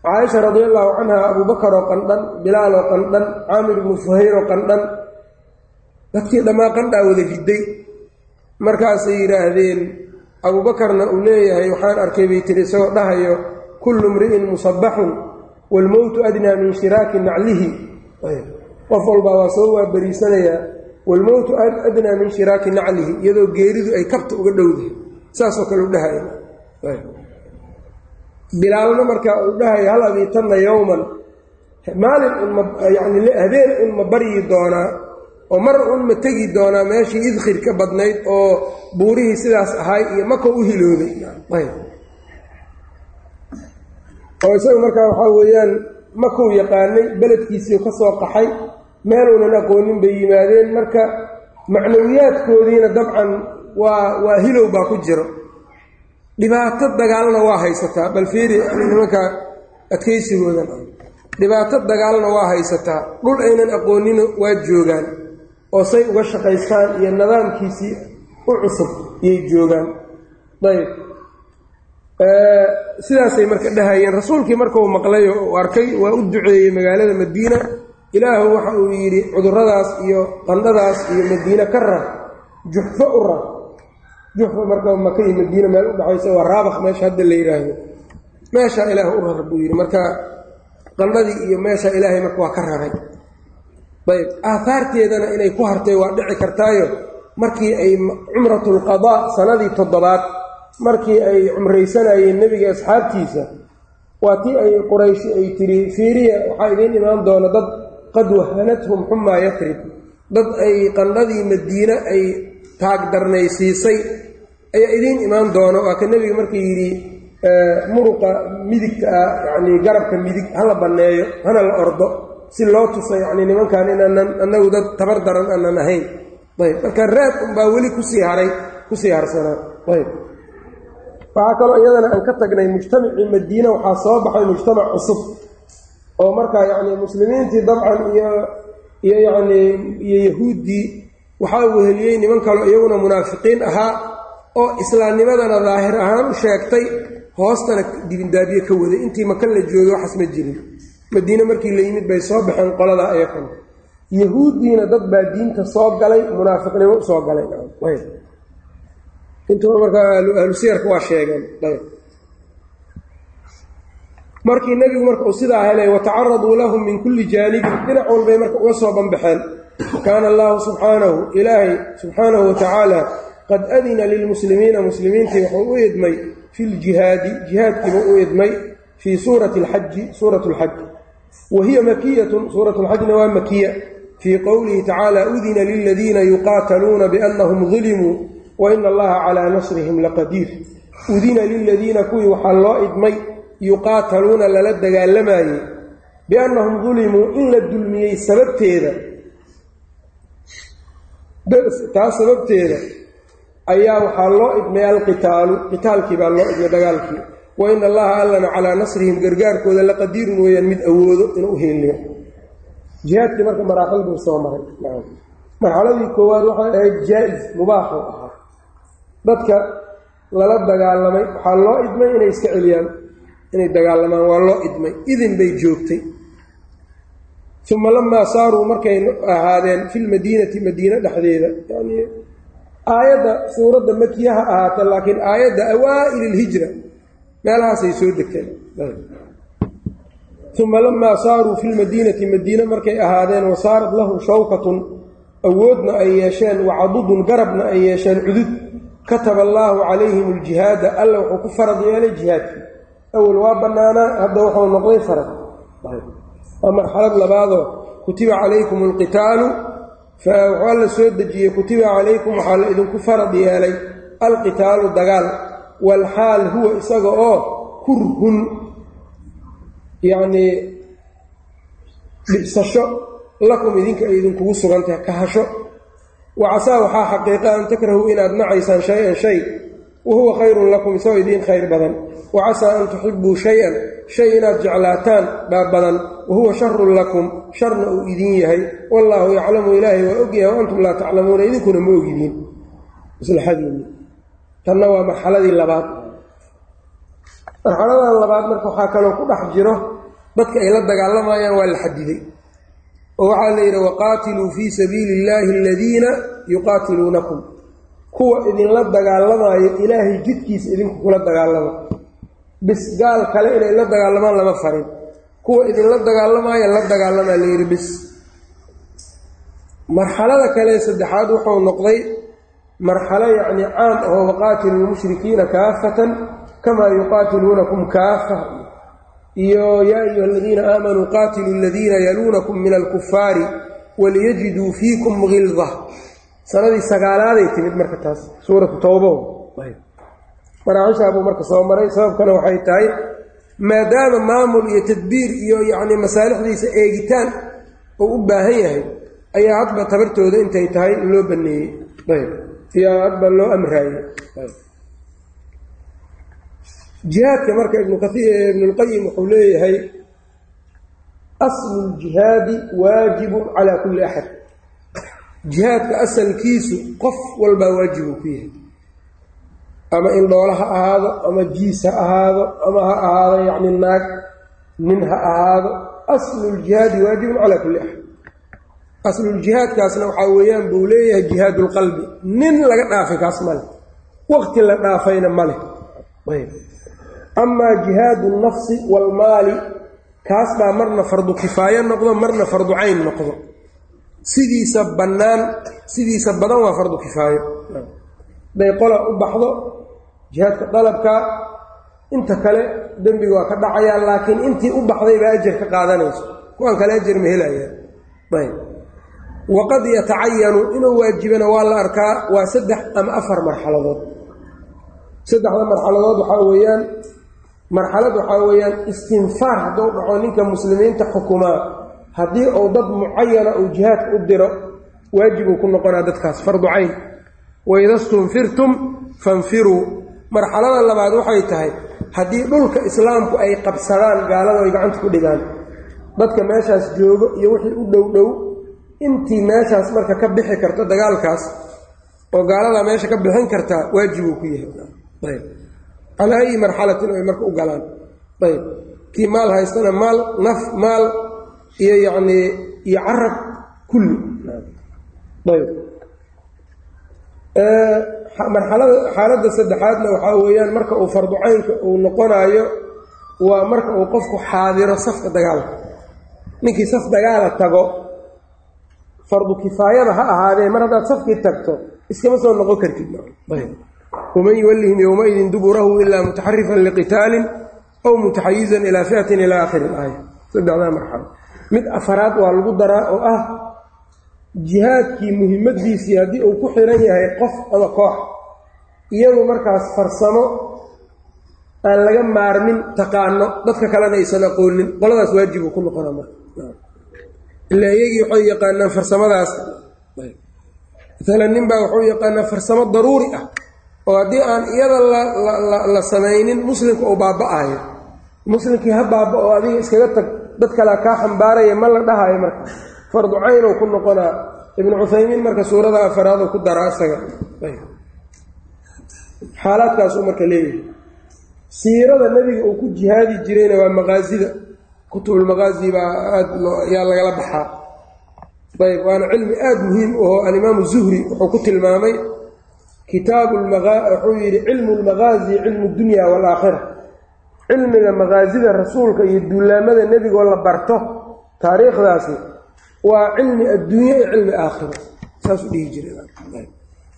caaisha radi allahu canha abubakar oo qandhan bilaal oo qandhan caamir ibnu fuhayr oo qandhan. Dadkii dhammaa qandhaa wada riday markaasay yidhaahdeen abuubakarna uu leeyahay waxaan arkay bay tiri isagoo dhahayo kullu mri'in musabaxun waalmowtu adnaa min shiraaki naclihi qof walbaa waa soo waabariisanayaa waalmowtu adnaa min shiraaki naclihi iyadoo geeridu ay kabta uga dhowdahay saasoo kale u dhahaya bilaalna markaa uu dhahayo hal abiitanna yowman maalin unma yacni habeen un ma baryi doonaa oo mar un ma tegi doonaa meeshii idkhir ka badnayd oo buurihii sidaas ahay iyo maka u hilooday oo isaga markaa waxaa weeyaan makuu yaqaanay beledkiisii ka soo qaxay meeluunan aqoonin bay yimaadeen marka macnawiyaadkoodiina dabcan waa waa hilow baa ku jiro dhibaato dagaalna waa haysataa bal fiiri nimanka adkaysigoodan. Dhibaato dagaalna waa haysataa dhul aynan aqoonina waa joogaan oo say uga shaqaystaan iyo nidaamkiisii u cusub iyay joogaan. Ayb sidaasay marka dhahayeen rasuulkii markau maqlay oo uu arkay waa u duceeyey magaalada madiina. Ilaahu waxa uu yidhi cuduradaas iyo qandhadaas iyo madiine ka rar juxfo u rar juxfa marka maka iyo madiina meel u dhexaysa waa raabaq meesha hadda la yidhaahdo meeshaa ilaah u rar buu yidhi marka qandhadii iyo meeshaa ilaahay marka waa ka raray. Ayb aahaarteedana inay ku hartay waa dhici kartaayo. Markii ay cumratulqadaa sanadii toddobaad markii ay cumraysanayeen nebiga asxaabtiisa waa tii ay qurayshi ay tiri fiiriya waxaa idiin imaan doona dad qad wahanathum xumaa yatrib dad ay qandhadii madiine ay taagdarnaysiisay ayaa idiin imaan doono. Waa ka nebiga markii yidhi muruqa midigta ah yacnii garabka midig hala banneeyo hana la ordo. Si loo tuso yacnii nimankan inaanan annagu dad tabar daran aanan ahayn. Ayb. Marka raad unbaa weli ku sii haray ku sii harsanaa ayb. Waxaa kaloo iyadana aan ka tagnay mujtamacii madiine waxaa soo baxay mujtamac cusub. Oo markaa yacnii muslimiintii dabcan iyo iyo yacnii iyo yahuuddii waxaa weheliyey niman kaloo iyaguna munaafiqiin ahaa oo islaamnimadana daahir ahaan u sheegtay hoostana dibindaabiye ka waday. Intii maka la joogay waxaas ma jirin. Madiine markii la yimid bay soo baxeen qoladaa ayaqan yahuuddiina dad baa diinta soo galay munaafiqnimo u soo galay. Intuba markaa ahlusiyarka waa sheegeen. Markii nebigu marka uu sidaa helay watacaraduu lahum min kulli jaanibin dhinac walbay marka uga soo banbaxeen. Kaana allaahu subxaanahu ilaahay subxaanahu watacaala qad adina lilmuslimiina muslimiintii wuxuu u idmay fi ljihaadi jihaadkiiba u idmay fii suurati alxaji suuratu lxaj wa hiya makiyatun suuratu lxajna waa makiya. Fii qowlihi tacaala udina liladiina yuqaataluuna biannahum dulimuu wa ina allaha calaa nasrihim laqadiir. Udina liladiina kuwii waxaa loo idmay yuqaataluuna lala dagaalamayey biannahum dulimuu in la dulmiyey sababteeda. Taa sababteeda ayaa waxaa loo idmay alqitaalu qitaalkii baa loo idmay dagaalkii. Wa ina allaha allana calaa nasrihim gargaarkooda laqadiirun weeyaan mid awoodo inuu u heeliyo jihaadkii marka maraaxil buu soo maray. Marxaladii koowaad waxay ahayd jaa-is mubaaxuu ahaa. Dadka lala dagaalamay waxaa loo idmay inay iska celiyaan. Inay dagaalamaan waa loo idmay. Idin bay joogtay. Uma lamaa saaruu markay ahaadeen fi lmadiinati madiine dhexdeeda. Yani aayadda suuradda makiyaha ahaata laakiin aayadda awaa'il ilhijra meelahaasay soo degteen. Uma lamaa saaruu fi lmadiinati madiine markay ahaadeen wa saarat lahum shawkatun awoodna ay yeesheen wacadudun garabna ay yeesheen cudud kataba allaahu calayhim aljihaada alla wuxuu ku farad yeelay jihaadkii. Awel waa bannaanaa hadda wuxuu noqday farad. Waa marxalad labaadoo kutiba calaykum alqitaalu waxaa la soo dejiyey kutiba calaykum waxaa la idinku farad yeelay alqitaalu dagaal walxaal huwa isaga oo kurhun yacnii dhibsasho lakum idinka ay idinkugu sugantahay kahasho wa casaa waxaa xaqiiqa an takrahuu inaad nacaysaan shay-an shay wa huwa khayrun lakum isagoo idiin khayr badan wa casaa an tuxibbuu shay-an shay inaad jeclaataan baa badan wa huwa sharun lakum sharna uu idiin yahay wallaahu yaclamu ilaahay waa ogyahay wa antum laa taclamuuna idinkuna ma ogidiin maslaxadiinni tanna waa marxaladii labaad marxaladan labaad marka waxaa kaloo ku dhex jiro dadka ay la dagaalamayaan waa la xadiday oo waxaa la yidhi waqaatiluu fii sabiili illaahi aladiina yuqaatiluunakum kuwa idinla dagaalamaayo ilaahay jidkiisa idinku kula dagaalama. Bis gaal kale inay la dagaalamaan lama farin. Kuwa idinla dagaalamaayo la dagaalamaa la yidhi bis. Marxalada kale saddexaad wuxuu noqday marxalo yacni caam ahoo waqaatilu lmushrikiina kaafatan kamaa yuqaatiluunakum kaafa. Iyo yaa ayuha aladiina aamanuu qaatiluu aladiina yaluunakum min alkufaari waliyajiduu fiikum gilda sanadii sagaalaaday timid marka taas suuratu towbo maraaxishaabuu marka soo maray sababkana waxay tahay maadaama maamul iyo tadbiir iyo yacni masaalixdiisa eegitaan uu u baahan yahay ayaa hadba tabartooda intay tahay loo baneeyey. Ayb. Iyo hadba loo amraayey. Jihaadka marka ibnulqayim wuxuu leeyahay aslu ljihaadi waajibun calaa kulli axad jihaadka asalkiisu qof walbaa waajibuu ku yahay. Ama indhoolo ha ahaado ama jiis ha ahaado ama ha ahaado yacni naag nin ha ahaado aslu ljihaadi waajibun calaa kulli axad asluljihaadkaasna waxaa weeyaan buu leeyahay jihaad lqalbi nin laga dhaafay kaas male waqti la dhaafayna maleh amaa jihaadu nafsi waalmaali kaas baa marna fardu kifaayo noqdo marna fardu cayn noqdo sidiisa bannaan sidiisa badan waa fardu kifaayo haday qola u baxdo jihaadka dalabka inta kale dembiga waa ka dhacayaa laakiin intii u baxday baa ajar ka qaadanayso. Kuwaan kale ajar ma helayaa ayb. Waqad yatacayanu inuu waajibana waa la arkaa waa saddex ama afar marxaladood. Saddexda marxaladood waxaa weeyaan marxalad waxaa weeyaan istinfaar hadduu dhaco ninka muslimiinta xukumaa haddii uu dad mucayana uu jihaadka u diro waajibuu ku noqonaa dadkaas. Fardu cayn. Waida stunfirtum fanfiruu marxalada labaad waxay tahay haddii dhulka islaamku ay qabsadaan gaalada ay gacanta ku dhigaan dadka meeshaas joogo iyo wixii u dhow dhow intii meeshaas marka ka bixi karto dagaalkaas oo gaaladaa meesha ka bixin kartaa waajibuu ku yahay. Calaa ayi marxalatin ay marka u galaan. Ayb. Kii maal haystana maal naf maal iyo yacnii iyo carab kulli. Marxalada xaaladda saddexaadna waxaa weeyaan marka uu farducaynka uu noqonaayo waa marka uu qofku xaadiro safka dagaalka ninkii saf dagaala tago fardu kifaayada ha ahaadee mar haddaad safkii tagto iskama soo noqon kartid. Waman yuwallihim yowmaidin duburahu ilaa mutaxarifan liqitaalin aw mutaxayizan ilaa fiatin ilaa aakhiri ilaaya saddexdaa marxalo mid afaraad waa lagu daraa oo ah jihaadkii muhimmadiisii haddii uu ku xiran yahay qof ama koox iyadu markaas farsamo aan laga maarmin taqaano dadka kalena aysan aqoonin. Qoladaas waajibuu ku noqona marka. Ilaa iyagii waxay yaqaanaan farsamadaas maalan nin baa wuxuu yaqaanaa farsamo daruuri ah oo haddii aan iyada la samaynin muslimka uu baaba-ayo muslimkii ha baaba oo adiga iskaga tag dad kalea kaa xambaaraya ma la dhahayo marka. Fardu caynow ku noqonaa ibnu cuthaymiin marka suurada afaraadu ku daraa isaga xaalaadkaasuu marka leeyahay siirada nebiga uu ku jihaadi jirayna waa maqaasida. Kutubulmaqaasi baa aada yaa lagala baxaa. Ayb waana cilmi aada muhiim u aho alimaamu zuhri wuxuu ku tilmaamay kitaabu wuxuu yidhi cilmu lmaqaasi cilmu dunya waalaakhira cilmiga maqaasida rasuulka iyo duulaamada nebigoo la barto taariikhdaasi waa cilmi adduunye iyo cilmi aakhiro saasuu dhihi jiray.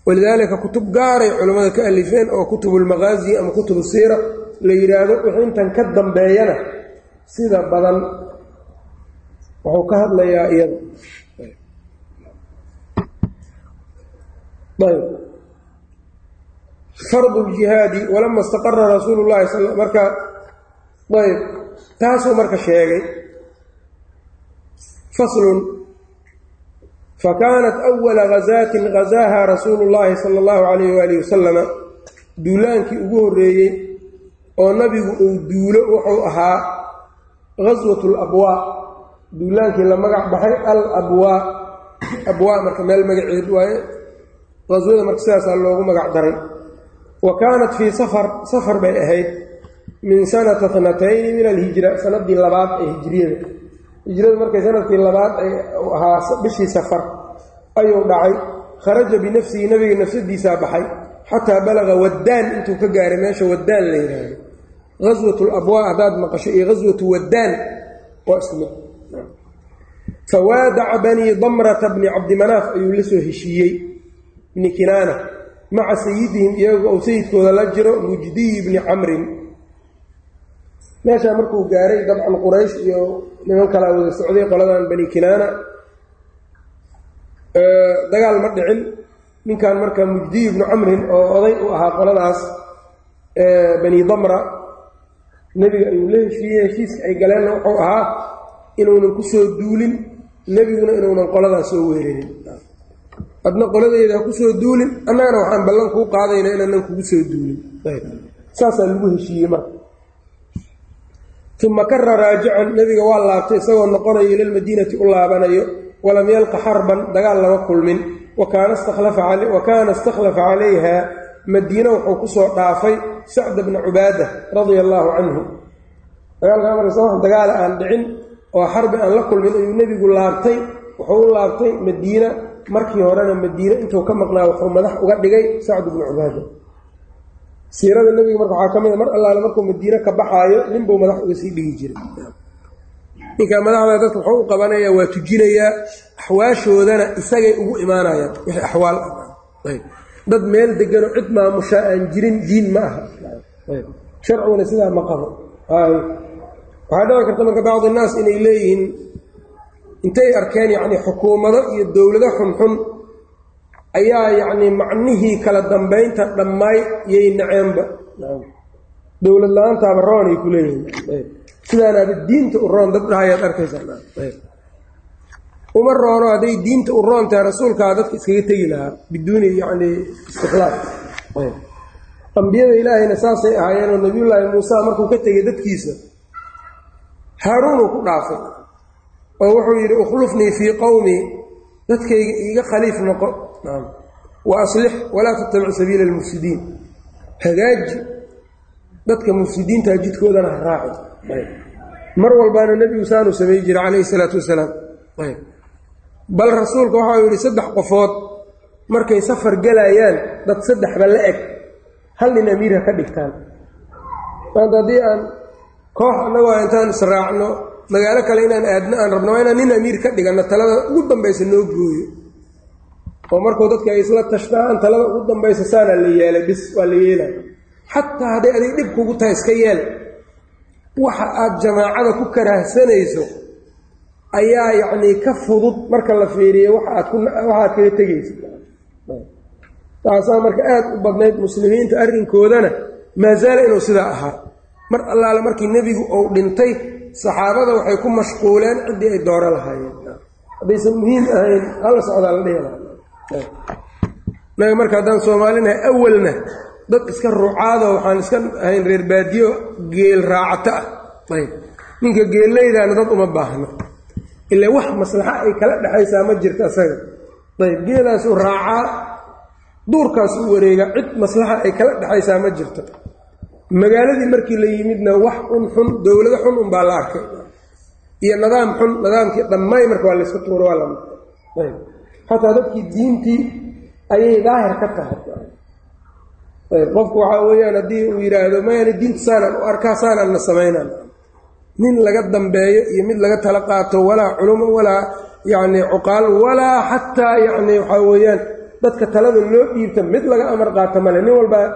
Walidaalika kutub gaaray culammada ka alifeen oo kutubulmaqaasi ama kutubu siira la yidhaahdo wixii intan ka dambeeyana sida badan wuxuu ka hadlayaa iyada fardu ljihaadi walama istaqara rasuulu llahi marka ayb taasuu marka sheegay. Faslun. Fakaanat awala gazaatin gazaaha rasuulu llaahi sala allahu calayh waalihi wasalama duulaankii ugu horreeyey oo nabigu uu duulo wuxuu ahaa gaswat alabwaa duulaankii la magac baxay al abwaa abwaa marka meel magaceed waaye. Qaswada marka sidaasaa loogu magac daray. Wa kaanat fii safar safar bay ahayd min sanata tnatayni min alhijra sanadii labaad ee hijriyada. Hijradu markay sannadkii labaad ahaa bishii safar ayuu dhacay. Kharaja binafsihi nabiga nafsadiisaa baxay xataa balaga waddaan intuu ka gaaray meesha waddaan la yidhaahdo gaswat labwaa haddaad maqasho iyo gaswatu waddaan waa isku mid fawaadaca banii damrata bni cabdimanaaf ayuu la soo heshiiyey bni kinaana maca sayidihim iyaga uu sayidkooda la jiro mujdiyi bni camrin meeshaa markuu gaaray dabcan quraysh iyo niman kalaa wada socday qoladan bani kinaana dagaal ma dhicin. Ninkan marka mujdiyi bnu camrin oo oday u ahaa qoladaas bani damra nebiga ayuu la heshiiyey heshiiska ay galeenna wuxuu ahaa inuunan ku soo duulin nebiguna inuunan qoladaas soo weerarin adna qoladeyda ha ku soo duulin annagana waxaan ballan kuu qaadayna inaanan kugu soo duulin. Saasaa lagu heshiiyey marka uma kara raajican nebiga waa laabtay isagoo noqonayo ilalmadiinati u laabanayo walam yalqa xarban dagaal lama kulmin wa kaana istakhlafa calayha madiine wuxuu ku soo dhaafay sacda bna cubaada radia allaahu canhu wax dagaala aan dhicin oo xarbi aan la kulmin ayuu nebigu laabtay wuxuu u laabtay madiina markii horena madiine intuu ka maqnaa wuxuu madax uga dhigay sacdu bnu cubaada siirada nebiga marka waxaa ka mid a mar allaale markuu madiine ka baxaayo ninbuu madax uga sii dhigi jiray. Ninkaa madaxda dadka wuxuu u qabanayaa waa tujinayaa axwaashoodana isagay ugu imaanayaan wixii axwaal ah. Dad meel deganoo cid maamushaa aan jirin diin ma aha. Sharciguna sidaa ma qabo. Waxaa dhici karta marka bacdi naas inay leeyihiin intay arkeen yacni xukuumado iyo dowlado xunxun ayaa yacni macnihii kala dambaynta dhammaay yay naceenba. Dowlad la'aantaaba roon ay ku leeyihiin. Sidaanaaba diinta u roon dad dhahayaad arkaysaa. Uma roono hadday diinta u roon tahay rasuulkaa dadka iskaga tegi lahaa biduuni yacni istiqlaal. Ambiyada ilaahayna saasay ahaayeenoo nabiyullaahi muuse markuu ka tegay dadkiisa haaruunuu ku dhaafay. Oo wuxuu yidhi ukhlufnii fii qowmii dadkayga iiga khaliif noqo wa aslix walaa tattabic sabiila almufsidiin hagaaji dadka mufsidiintaa jidkoodana ha raaci mar walbaana nebigu saanuu samay jiray calayhi salaatu wasalaam bal rasuulka waxau yidhi saddex qofood markay safar gelayaan dad saddexba la eg hal nin amiir ka dhigtaan maanta haddii aan koox annagoo intaan israacno magaalo kale inaan aadno aan rabno waa inaan nin amiir ka dhiganno talada ugu dambaysa noo gooyo oo markuu dadka ay isla tashtaan talada ugu dambaysa saanaa la yeelay bis waa la yeelay. Xataa hadday adig dhib kugu tahay iska yeel waxa aad jamaacada ku karaahsanayso ayaa yacnii ka fudud marka la fiiriyo waxa aad ku waxaad kaga tegaysa taasaa marka aada u badnayd muslimiinta arrinkoodana maa zaala inuu sidaa ahaa. Mar allaale markii nebigu uu dhintay saxaabada waxay ku mashquuleen ciddii ay dooro lahaayeen. Haddaysan muhiim ahayn hala socdaa la dhihi lahaa naga marka haddaan soomaalinahay awalna dad iska rucaado waxaan iska ahayn reer baadiyo geel raacato ah. Ayb. Ninka geellaydaana dad uma baahno. Ilaa wax maslaxa ay kala dhexaysaa ma jirto asaga. Ayb geelaasuu raacaa duurkaas u wareegaa cid maslaxa ay kala dhexaysaa ma jirto magaaladii markii la yimidna wax un xun dowlado xun unbaa la arkay. Iyo nidaam xun nidaamkii dhammay marka waa layska tuuro waa lama ayb xataa dadkii diintii ayay daahir ka tahay. Qofku waxaa weeyaan haddii uu yidhaahdo mayana diinta saanaan u arkaa saanaanna samaynaan. Nin laga dambeeyo iyo mid laga tala qaato walaa culumo walaa yacni cuqaal walaa xataa yacni waxaa weeyaan dadka talada loo dhiibta mid laga amar qaato male nin walbaa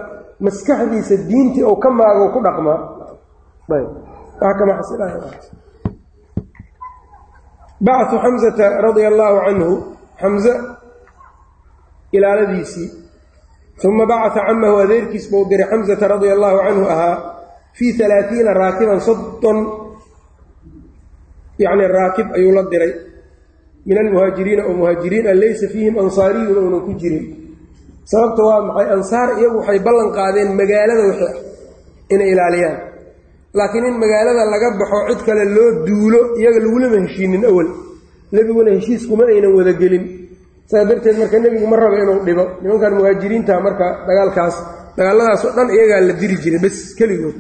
maskaxdiisa diintii ou ka maago ku dhaqmaa. Bacثu xamsata radia allaahu canhu xamse ilaaladiisii uma bacata camahu adeerkiis buu diray xamsata radia allaahu canhu ahaa fii alaaiina raakiban soddon yacni raakib ayuu la diray. Min almuhaajiriina oo muhaajiriin an laysa fiihim ansaariyun uunan ku jirin. Sababta waa maxay? Ansaar iyagu waxay ballan qaadeen magaalada wixii ah inay ilaaliyaan. Laakiin in magaalada laga baxo cid kale loo duulo iyaga lagulama heshiinin awal nebiguna heshiiskuma aynan wadagelin. Saas darteed marka nebigu ma rabo inuu dhibo. Nimankan muhaajiriinta marka dagaalkaas dagaaladaas oo dhan iyagaa la diri jiray bes keligood.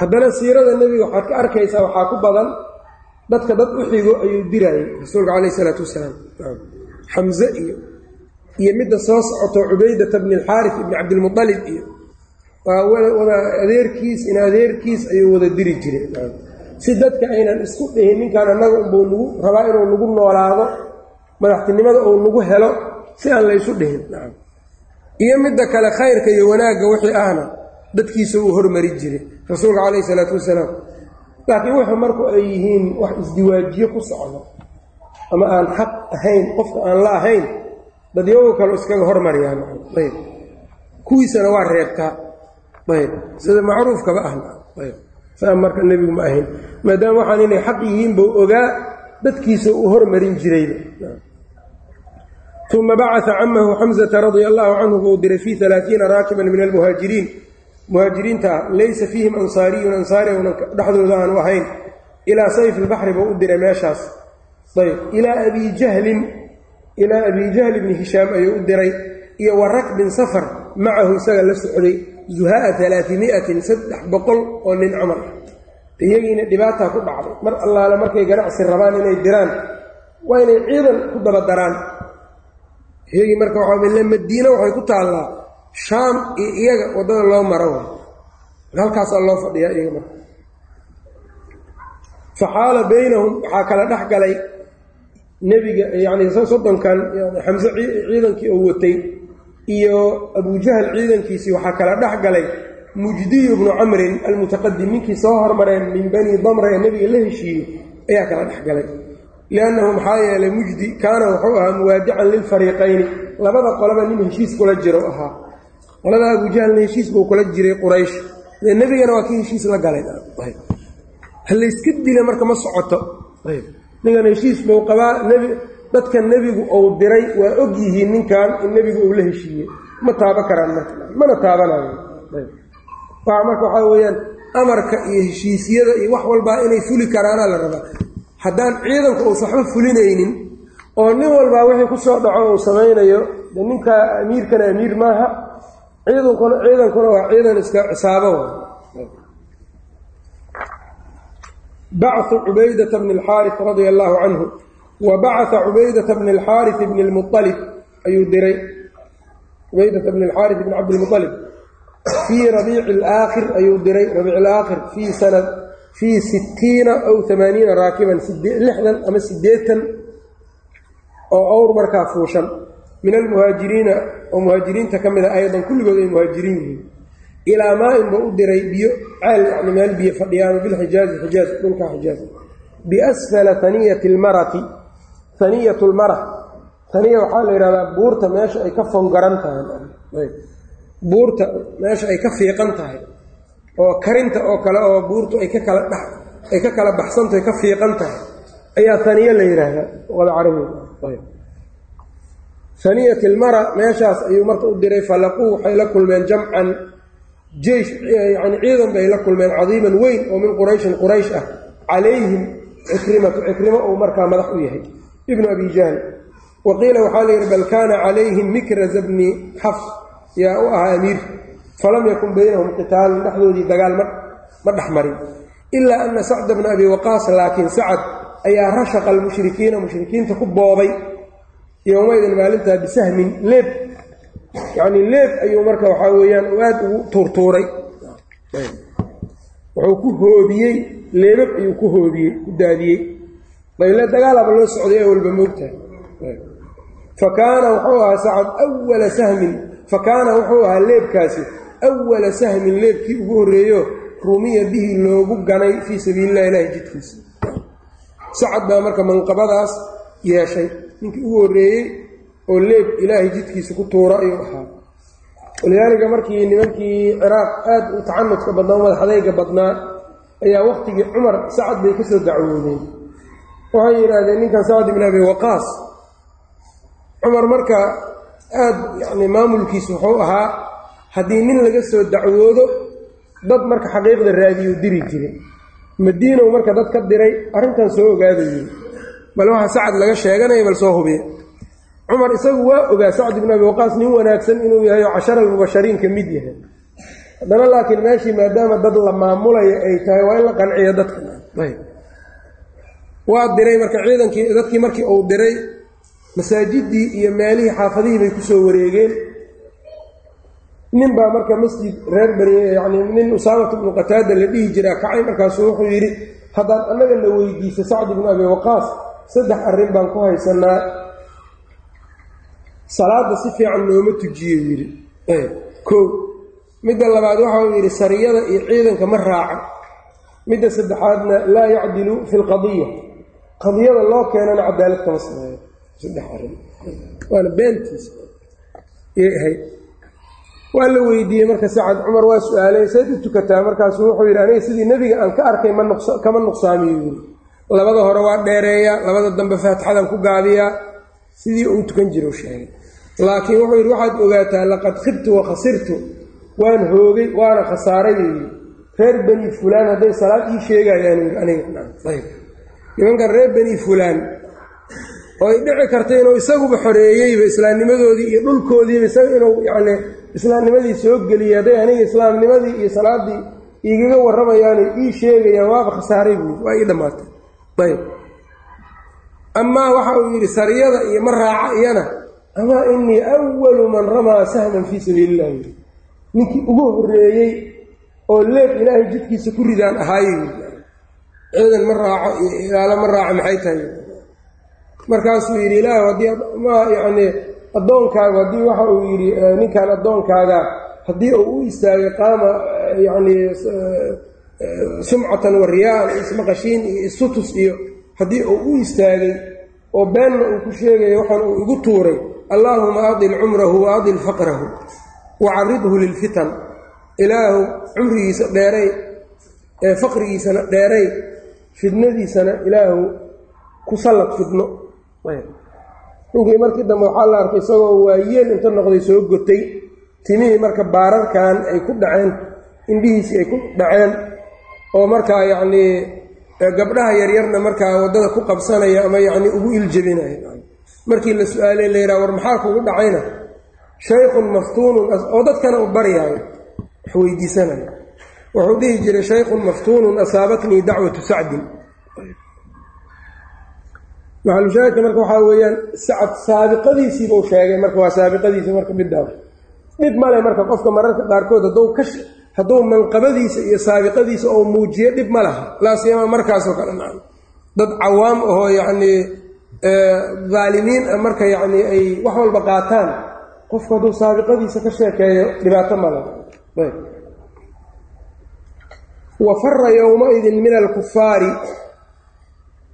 Haddana siirada nebiga waxaad ka arkaysaa waxaa ku badan dadka dad u xigo ayuu diraayay rasuulka calayh isalaatu wasalaam. Xamse iyo iyo midda soo socoto cubaydata bni alxaaris ibni cabdilmualib iyo. Waa wada adeerkiis in adeerkiis ayuu wada diri jiray si dadka aynan isku dhihin ninkaan annaga unbuu nagu rabaa inuu nagu noolaado madaxtinimada uu nagu helo si aan laysu dhihin. Iyo midda kale khayrka iyo wanaagga wixii ahna dadkiisa uu hormari jiray. Rasuulka calayhi salaatu wasalaam. Laakiin wuxuu marku ay yihiin wax isdiwaajiyo ku socdo ama aan xaq ahayn qofka aan la ahayn dadyagu kale iskaga hormariyaan ayb. Kuwiisana waa reebtaa. Ayb. Sida macruufkaba ahna. Ayb saa marka nebigu ma ahayn. Maadaama waxaan inay xaq yihiin buu ogaa dadkiisa uu hormarin jirayba uma bacaa camahu xamsata radia allaahu canhu buu diray fii alaaiina raakiban min almuhaajiriin. Muhaajiriinta laysa fiihim ansaariyun ansaari unan dhexdooda aanu ahayn. Ilaa sayf ilbaxri buu u diray meeshaas. Ayb. Ilaa abi jahlin ilaa abi jahl bni hishaam ayuu u diray. Iyo wa rakbin safar macahu isaga la socday zuhaaa alaatimiatin saddex boqol oo nin camal iyagiina dhibaataa ku dhacday mar allaale markay ganacsi rabaan inay diraan waa inay ciidan ku daba daraan iyagii marka waxaa madiina waxay ku taallaa shaam iyo iyaga waddada loo maro. Halkaasaa loo fadhiyaa iyaga marka. Faxaala baynahum waxaa kala dhex galay nebiga yacni soddonkan xamse ciidankii oo watay iyo abujahal ciidankiisii waxaa kala dhex galay mujdiyu bnu camrin almutaqadim ninkii soo hormareen min bani damra ee nebiga la heshiiyey ayaa kala dhex galay. Liannahu maxaa yeelay mujdi kaana wuxuu ahaa muwaadican lilfariiqayni labada qolaba nin heshiis kula jiro ahaa. Qolada abujahalna heshiis buu kula jiray quraysh. Dee nebigana waa kii heshiis la galay? Halayska dila marka ma socoto. Ninkan heshiis buu qabaa dadka nebigu uu diray waa og yihiin ninkan in nebigu uu la heshiiyey. Ma taaba karaan marka mana taabanayo waa marka waxaa weeyaan amarka iyo heshiisyada iyo wax walbaa inay fuli karaanaa la rabaa. Haddaan ciidanku uusa waxba fulinaynin oo nin walbaa wixii ku soo dhaco uu samaynayo de ninkaa amiirkana amiir maaha ciidankuna ciidankuna waa ciidan iska cisaabo bachu cubaydata bni alxaaris radia allaahu canhu wa bacaa cubaydata bni alxaaris bni lmualib ayuu diray cubaydata bni alxaaris bni cabdilmualib fii rabiici alaakhir ayuu diray rabiic alaakhir fii sanad fii sittiina aw amaaniina raakiban lixdan ama sideetan oo awr markaa fuushan min almuhaajiriina oo muhaajiriinta ka mid a aydan kulligood ay muhaajiriin yihiin ilaa maa-in u diray biyo ceel yani meel biyo fadhiyaano bilxijaazi xijaaz dhulka xijaaz biasfala haniyati lmarati haniyatu lmara haniya waxaa la yidhahdaa buurta meesha ay ka fongaran tahay. Buurta meesha ay ka fiiqan tahay. Oo karinta oo kale oo buurtu ay ka kala dh ay ka kala baxsantahay ka fiiqan tahay. Ayaa haniye la yidhaahdaa wada carabiga haniyati lmara meeshaas ayuu marka u diray falaquu waxay la kulmeen jamcan. Jeish yani ciidan bay la kulmeen cadiiman weyn oo min qurayshin quraysh ah. Calayhim cikrimatu cikrimo uu markaa madax u yahay ibnu abi jahl. Wa qiila waxaa layidhi bal kaana calayhim mikraza bni xafs yaa u ahaa amiir. Falam yakun baynahum qitaalun dhexdoodii dagaal ma dhex marin. Ilaa ana sacda bna abi waqaas laakiin sacad ayaa rashaqa almushrikiina mushrikiinta ku boobay yowmaydin maalintaa bisahmin leeb. Yacnii leeb ayuu marka waxaa weeyaan u aada ugu tuurtuuray. Wuxuu ku hoobiyey leebab ayuu ku hoobiyey ku daadiyey bayle dagaalaba loo socday ee walba moogtahay fa kaana wuxuu ahaa sacad awala sahmin fa kaana wuxuu ahaa leebkaasi awala sahmin leebkii ugu horreeyo rumiya bihi loogu ganay fii sabiililah ilaahi jidkiisa. Sacad baa marka manqabadaas yeeshay ninkii ugu horreeyey oo leeb ilaahay jidkiisa ku tuura ayuu ahaa. Walidaalika markii nimankii ciraaq aad u tacanudka badnaa madaxadayga badnaa ayaa wakhtigii cumar sacad bay ka soo dacwoodeen waxay yidhaahdeen ninkan sacad ibn abi waqaas. Cumar marka aad yacni maamulkiisu wuxuu ahaa haddii nin laga soo dacwoodo dad marka xaqiiqda raadiyuu diri jiray. Madiinow marka dad ka diray arrintan soo ogaadayey. Bal waxa sacad laga sheeganaya bal soo hubiya cumar isagu waa ogaa sacd ibn abi waqaas nin wanaagsan inuu yahay oo cashara almubashariin ka mid yahay. Haddana laakiin meeshii maadaama dad la maamulayo ay tahay waa in la qanciyo dadka waa diray marka ciidankii dadkii markii uu diray masaajidii iyo meelihii xaafadihii bay ku soo wareegeen. Nin baa marka masjid reer bani yani nin usaamata ibnu qataada la dhihi jiraa kacay markaasuu wuxuu yidhi haddaad annaga la weydiisa sacd ibnu abi waqaas saddex arrin baan ku haysanaa salaada si fiican nooma tujiyo yidhi. Kow midda labaad waxa uu yidhi sariyada iyo ciidanka ma raaco. Midda saddexaadna laa yacdilu fi lqadiya qadiyada loo keenana cadaalad kama sameeyo saddex arrin. Waana beentiisa. Yay ahayd waa la weydiiyey marka sacad cumar waa su'aalay sayd u tukataa? Markaasuu wuxuu yidhi aniga sidii nebiga aan ka arkay makama nuqsaamiyo yidhi. Labada hore waa dheereeyaa labada dambe faatixadan ku gaabiyaa sidii uu tukan jiro sheegay. Laakiin wuxuu yidhi waxaad ogaataa laqad khibtu wa khasirtu. Waan hoogay waana khasaaray reer beni fulaan hadday salaad ii sheegayaan yidhi aniga nimankan reer beni fulaan oo ay dhici karta inuu isaguba xoreeyeyba islaamnimadoodii iyo dhulkoodiiba isaga inuu yacni islaamnimadii soo geliyay hadday aniga islaamnimadii iyo salaaddii igaga warramayaanay ii sheegayaan waaba khasaaray buu waa ii dhammaatay. Ayb. Amaa waxa uu yidhi sariyada iyo ma raaca iyana amaa inii awalu man ramaa sahman fii sabiili illah yidhi ninkii ugu horreeyey oo leeb ilaahay jidkiisa ku ridaan ahaaye ciidan ma raaco iyo ilaalo ma raaco maxay tahay? Markaasuu yidhi ilaah haddii ma yacni addoonkaaga haddii waxa uu yidhi ninkan addoonkaaga haddii uu u istaagay qaama yacni sumcatan wa riyaa-an iyo ismaqashiin iyo isutus iyo haddii uu u istaagay oo beenna uu ku sheegayo waxaan uu igu tuuray allaahuma adil cumrahu wa adil faqrahu wa lilfitan ilaahu cumrigiisa dheeray ee faqrigiisana dheeray fidnadiisana ilaahu ku sallad fidno ninkii markii dambe waxaa la arkay isagoo waayeel inta noqday soo gotay. Timihii marka baararkan ay ku dhaceen indhihiisii ay ku dhaceen oo markaa yacnii gabdhaha yaryarna markaa waddada ku qabsanaya ama yacnii ugu iljebinaya markii la su'aalay la yidhaha war maxaa kugu dhacayna? Shaykhun maftuunun oo dadkana u baryaayo. Wax weydiisanaya wuxuu dhihi jiray shaykhun maftuunun asaabatnii dacwatu sacdin. Maxalushaahidka marka waxaa weeyaan sacad saabiqadiisiibuu sheegay marka waa saabiqadiisi marka middaa dhib male marka qofka mararka qaarkood hadduu ka hadduu manqabadiisa iyo saabiqadiisa oo muujiyo dhib ma laha. Laasiyama markaasoo kale maa dad cawaam ahoo yacnii daalimiin ah marka yacnii ay wax walba qaataan. Qofku hadduu saabiqadiisa ka sheekeeyo dhibaato male wa fara yowmaidin min alkufaari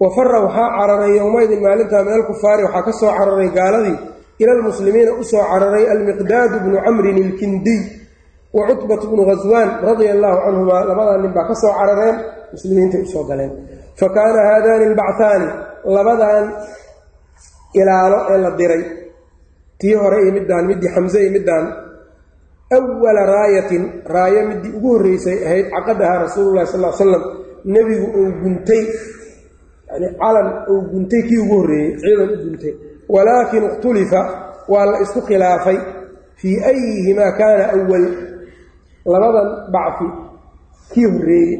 wa fara waxaa cararay yowmaidin maalintaa min alkufaari waxaa ka soo cararay gaaladii ila almuslimiina u soo cararay almiqdaadu bnu camrin ilkindiy wa cutbat bnu ghaswaan radia allaahu canhumaa labadaa nin baa ka soo carareen muslimiintay u soo galeen fa kaana haadaani albacthaani labadan ilaalo ee la diray tii hore iyo middaan middii xamse iyo middaan awala raayatin raayo midii ugu horreysay ahayd caqadahaa rasuululahi sal l slam nebigu uu guntay yani calan uu guntay kii ugu horreeyey ciidan u guntay. Walaakin ikhtulifa waa la isku khilaafay fii ayihimaa kaana awal labadan bacfi kii horreeyey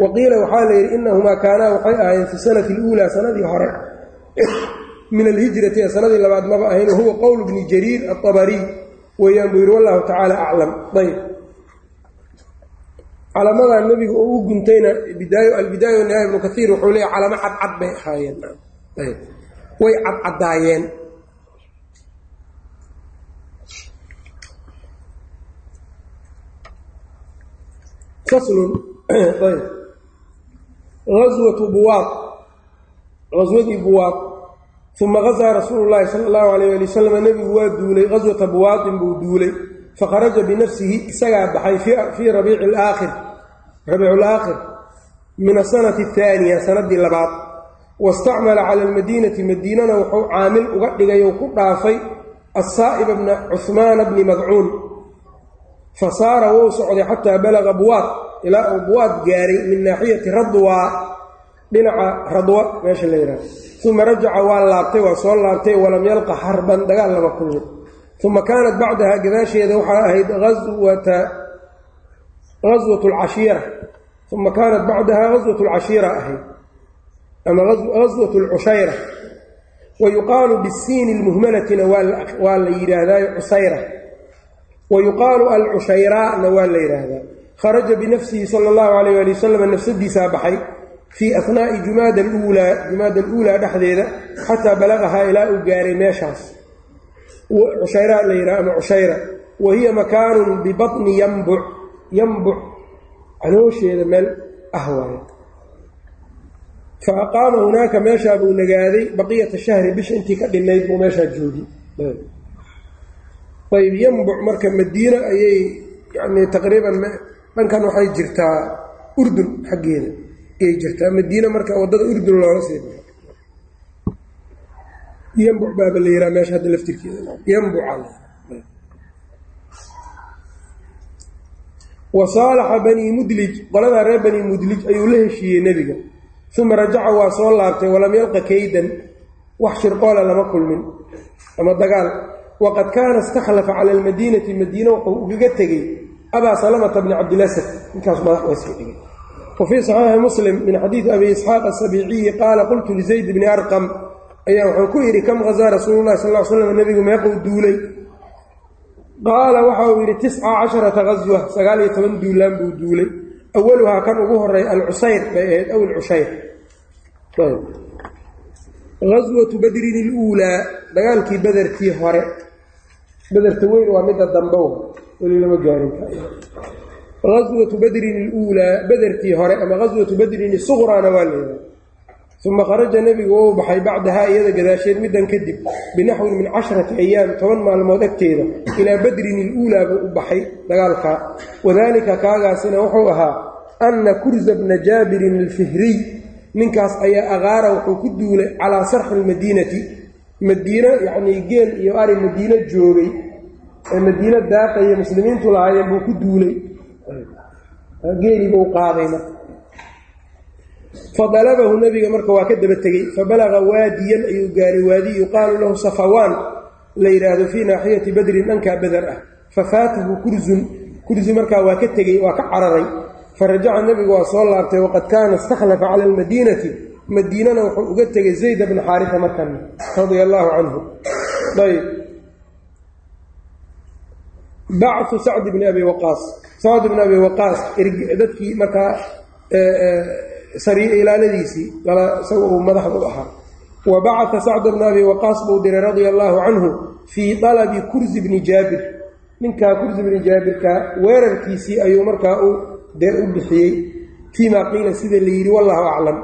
wa qiila waxaa la yidhi inahumaa kaanaa waxay ahaayeen fi sanati aluulaa sanadii hore min alhijrati ee sanadii labaad maba ahayn wahuwa qowl bni jariir aabariy weeyaan buu yidhi wallahu tacaala aclam. Ayb calamadan nebiga oo u guntayna albidaaya wanihaaya ibnu kaiir wuxuu leeyahy calamo cadcad bay ahaayeen. Way cadcadaayeen faslun ayb aswatu buwaaq aswadii buwaaq uma gazaa rasuulu llaahi sala allahu alayh ali wasalam nebigu waa duulay qaswata buwaaqin buu duulay fakharaja binafsihi isagaa baxay fii rabiici alaakhir rabiicu alaakhir min asanati ahaaniya sanadii labaad wastacmala cala almadiinati madiinana wuxuu caamil uga dhigay ou ku dhaafay assaa'iba bna cuhmaana bni madcuun fa saara wou socday xataa balaga buwaad ilaa uu buwaad gaaray min naaxiyati radwa dhinaca radwa meesha la yidhaha uma rajaca waa laabtay waa soo laabtay walam yalqa xarban dagaal lama kulmin. Uma kaanat bacdaha gadaasheeda waxaa ahayd awata aswat lcashiira uma kaanat bacdaha gaswat lcashiira ahayd ama gaswat lcushayra wa bisiini lmuhmalatina waa la yidhaahdaa cusayra. Wa yuqaalu alcushayraana waa la yidhaahdaa. Kharaja binafsihi sala allahu alayh ali wasalam nafsadiisaa baxay fii ahnaai jumaada aluulaa jumaada aluulaa dhexdeeda xataa balagahaa ilaa uu gaaray meeshaas. Cushayra la yidhaha ama cushayra wa hiya makaanun bibatni yambuc yambuc caloosheeda meel ah waaye. Fa aqaama hunaaka meeshaa buu nagaaday baqiyata shahri bisha intii ka dhinayd buu meeshaa joogi ayb yambuc marka madiina ayay yani taqriiban dhankan waxay jirtaa urdun xaggeeda ayay jirtaa madiina marka waddada urdun loola sii yambuc baaba la yihaha meesha hadda laftirkeeda. Yambuca wa saalaxa banii mudlij qoladaa reer banii mudlij ayuu la heshiiyey nebiga. Uma rajaca waa soo laabtay walam yalqa kaydan. Wax shirqoola lama kulmin. Ama dagaal waqad kaana istakhlafa cala almadiinati madiina wuxuu ugaga tegey abaa salamata bni cabdilasad ninkaas madax waa iska dhigay wa fii saxiixi muslim min xadiidi abi isxaaq asabiiciyi qaala qultu lizayd bni arqam ayaa wuxuu ku yidhi kam hazaa rasuulu llahi sal l slam nebigu meequu duulay qaala waxa uu yidhi tisca casharata gaswa sagaal iyo toban duulaan buu duulay awaluhaa kan ugu horeey alcusayr bay ahayd aw alcushayr gaswatu badrin iluulaa dagaalkii baderkii hore baderta weyn waa midda gaswatu badrin iluulaa baderkii hore ama gaswatu badrin isuqraana waa leedahay uma kharaja nebigu wou baxay bacdahaa iyada gadaasheed middan kadib binaxwin min casharati ayaam toban maalmood agteeda ilaa badrin iluulaa buu u baxay dagaalkaa wadaalika kaagaasina wuxuu ahaa anna kurza bna jaabirin alfihriy ninkaas ayaa aqaara wuxuu ku duulay calaa sarxi lmadiinati madiino yacnii geel iyo ari madiino joogay ee madiino daaqaya muslimiintu lahaayeen buu ku duulay geelibuu qaaday marka. Fadalabahu nebiga marka waa ka daba tegey. Fabalaga waadiyan ayuu gaaray waadi yuqaalu lahu safawaan. La yidhaahdo fii naaxiyati badrin dhankaa beder ah. Fafaatahu kurzun. Kursi markaa waa ka tegey waa ka cararay. Farajaca nebigu waa soo laabtay waqad kaana istakhlafa cala almadiinati. Madiinana wuxuu uga tegay zayd bna xaarisa markana radia allaahu canhu ayb bachu sacd bni abi waqaas. Sacd bni abi waqaas dadkii markaa sariir ilaaladiisii isaga uu madaxda u ahaa. Wa bacata sacd bna abi waqaas buu diray radia allaahu canhu fii dalabi kursi bni jaabir. Ninkaa kursi bni jaabirka weerarkiisii ayuu markaa u bixiyey. Fii ma qiila sida la yidhi wallahu aclam.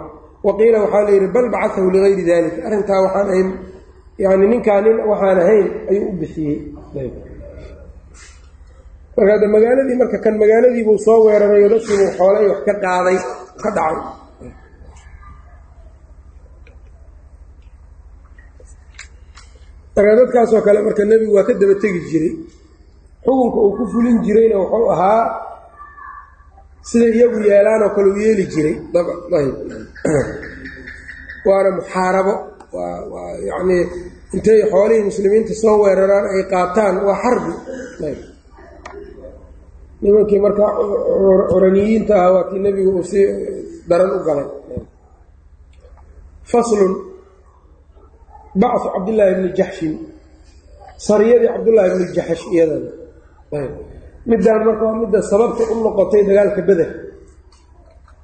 Wa qiila waxaa la yidhi bal bacatahu ligayri dalik arrintaa waxaan ahayn yani ninkaa nin waxaan ahayn ayuu u bixiyey marka hadda magaaladii marka kan magaaladiibuu soo weerarayo dadkiibuu xoolay wax ka qaaday ka dhacay. Marka dadkaasoo kale marka nebigu waa ka daba tegi jiray. Xukunka uu ku fulin jirayna wuxuu ahaa sida iyagu yeelaanoo kale u yeeli jiray. Waana muxaarabo. Waa yacnii intay xoolihii muslimiinta soo weeraraan ay qaataan waa xarbi nimankii markaa curaniyiinta ah waa kii nebigu uu si daran u galay. Faslun bachu cabdillaahi bni jaxshin sariyadii cabdullaahi bni jaxsh iyadana middaan marka waa midda sababta u noqotay dagaalka beder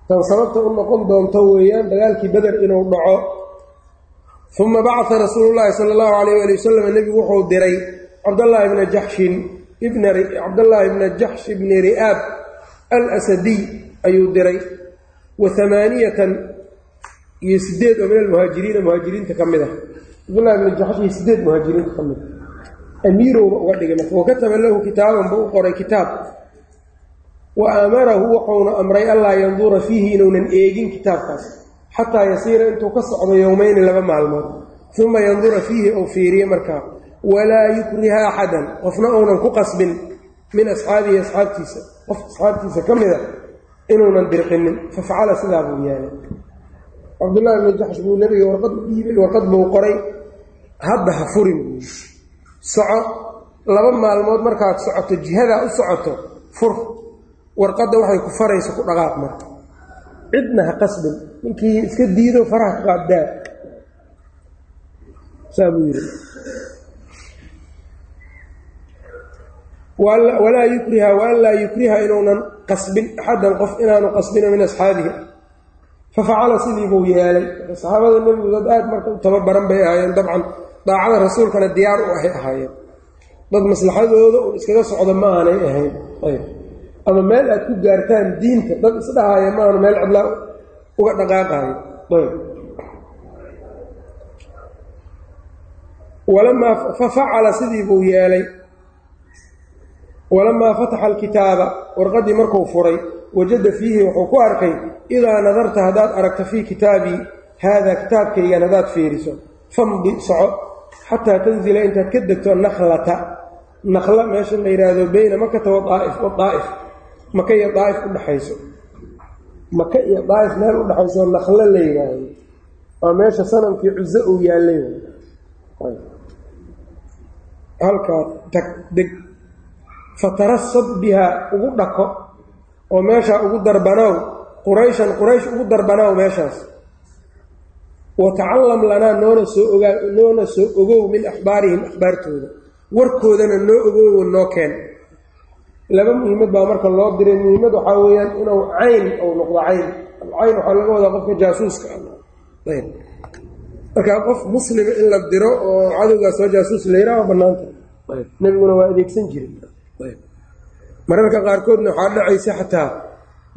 tan sababta u noqon doonto weeyaan dagaalkii beder inuu dhaco. Uma bacaa rasuulu llaahi sala allahu alayh ali wasalam nebigu wuxuu diray cabdallaahi bna jaxshin cabdallaahi bna jaxsh bni ri'aab alasadiy ayuu diray. Wa amaaniyatan iyo sideed oo min almuhaajiriina muhaajiriinta ka mid ah. Cabdullahi bna jaxsh iyo sideed muhaajiriinta ka mid a amiirowba uga dhigay marka wakataba lahu kitaaban buu u qoray kitaab. Wa aamarahu wuxuuna amray allaa yandura fiihi inuunan eegin kitaabkaas xataa yasiira intuu ka socdo yowmeyni laba maalmood. Uma yandura fiihi ou fiiriye markaa walaa yukriha axadan qofna uunan ku qasbin min asxaabihi asxaabtiisa qof asxaabtiisa ka mida inuunan dirqinin. Fafacala sidaa buu yeelay cabdullahi bni jaxsh buu nebiga warqad u dhiibay warqad buu qoray hadda ha furin soco laba maalmood markaad socoto jihadaa u socoto fur. Warqadda waxay ku farayso ku dhaqaaq marka cidna ha qasbin. Ninkii iska diido faraha ka qaaddaa. Saa buu yidhi walaa yukriha waan laa yukriha inuunan qasbin axadan qof inaanu qasbino min asxaabihi. Fafacala sidii buu yeelay. Saxaabada nebigu dad aad marka u tababaran bay ahaayeen. Dabcan daacada rasuulkana diyaar u ahay ahaayeen. Dad maslaxadooda uu iskaga socdo ma aanay ahayn. Ayb. Ama meel aad ku gaartaan diinta dad isdhahaaya maanu meel cidlaa uga dhaqaaqayo. Ayb. Walamaa fafacala sidii buu yeelay walamaa fataxa alkitaaba warqaddii markuu furay wajada fiihi wuxuu ku arkay idaa nadarta haddaad aragto fii kitaabii haadaa kitaabkaygan haddaad fiiriso famdi soco xataa tanzila intaad ka degto nakhlata nakla meesha la yidhaahdo beyna makata waaa'if waaa'if maka iyo daa'if u dhexayso maka iyo daa'if meel u dhexayso naklo la yidhaahdo waa meesha sanamkii cuso uu yaallay halkaa tag deg fatarasad bihaa ugu dhako oo meeshaa ugu darbanaaw qurayshan quraysh ugu darbanaaw meeshaas. Watacallam lanaa noona soo ogaa noona soo ogow min axbaarihim axbaartooda warkoodana noo ogowo noo keen. Laba muhiimad baa marka loo diray. Muhiimad waxaa weeyaan inuu cayn ou noqdo cayn. Alcayn waxaa laga wadaa qofka jaasuuska. Ayb. Marka qof muslima in la diro oo cadowgaa soo jaasuus la yidhaha waa bannaanta nebiguna waa adeegsan jiray mararka qaarkoodna waxaa dhacaysa xataa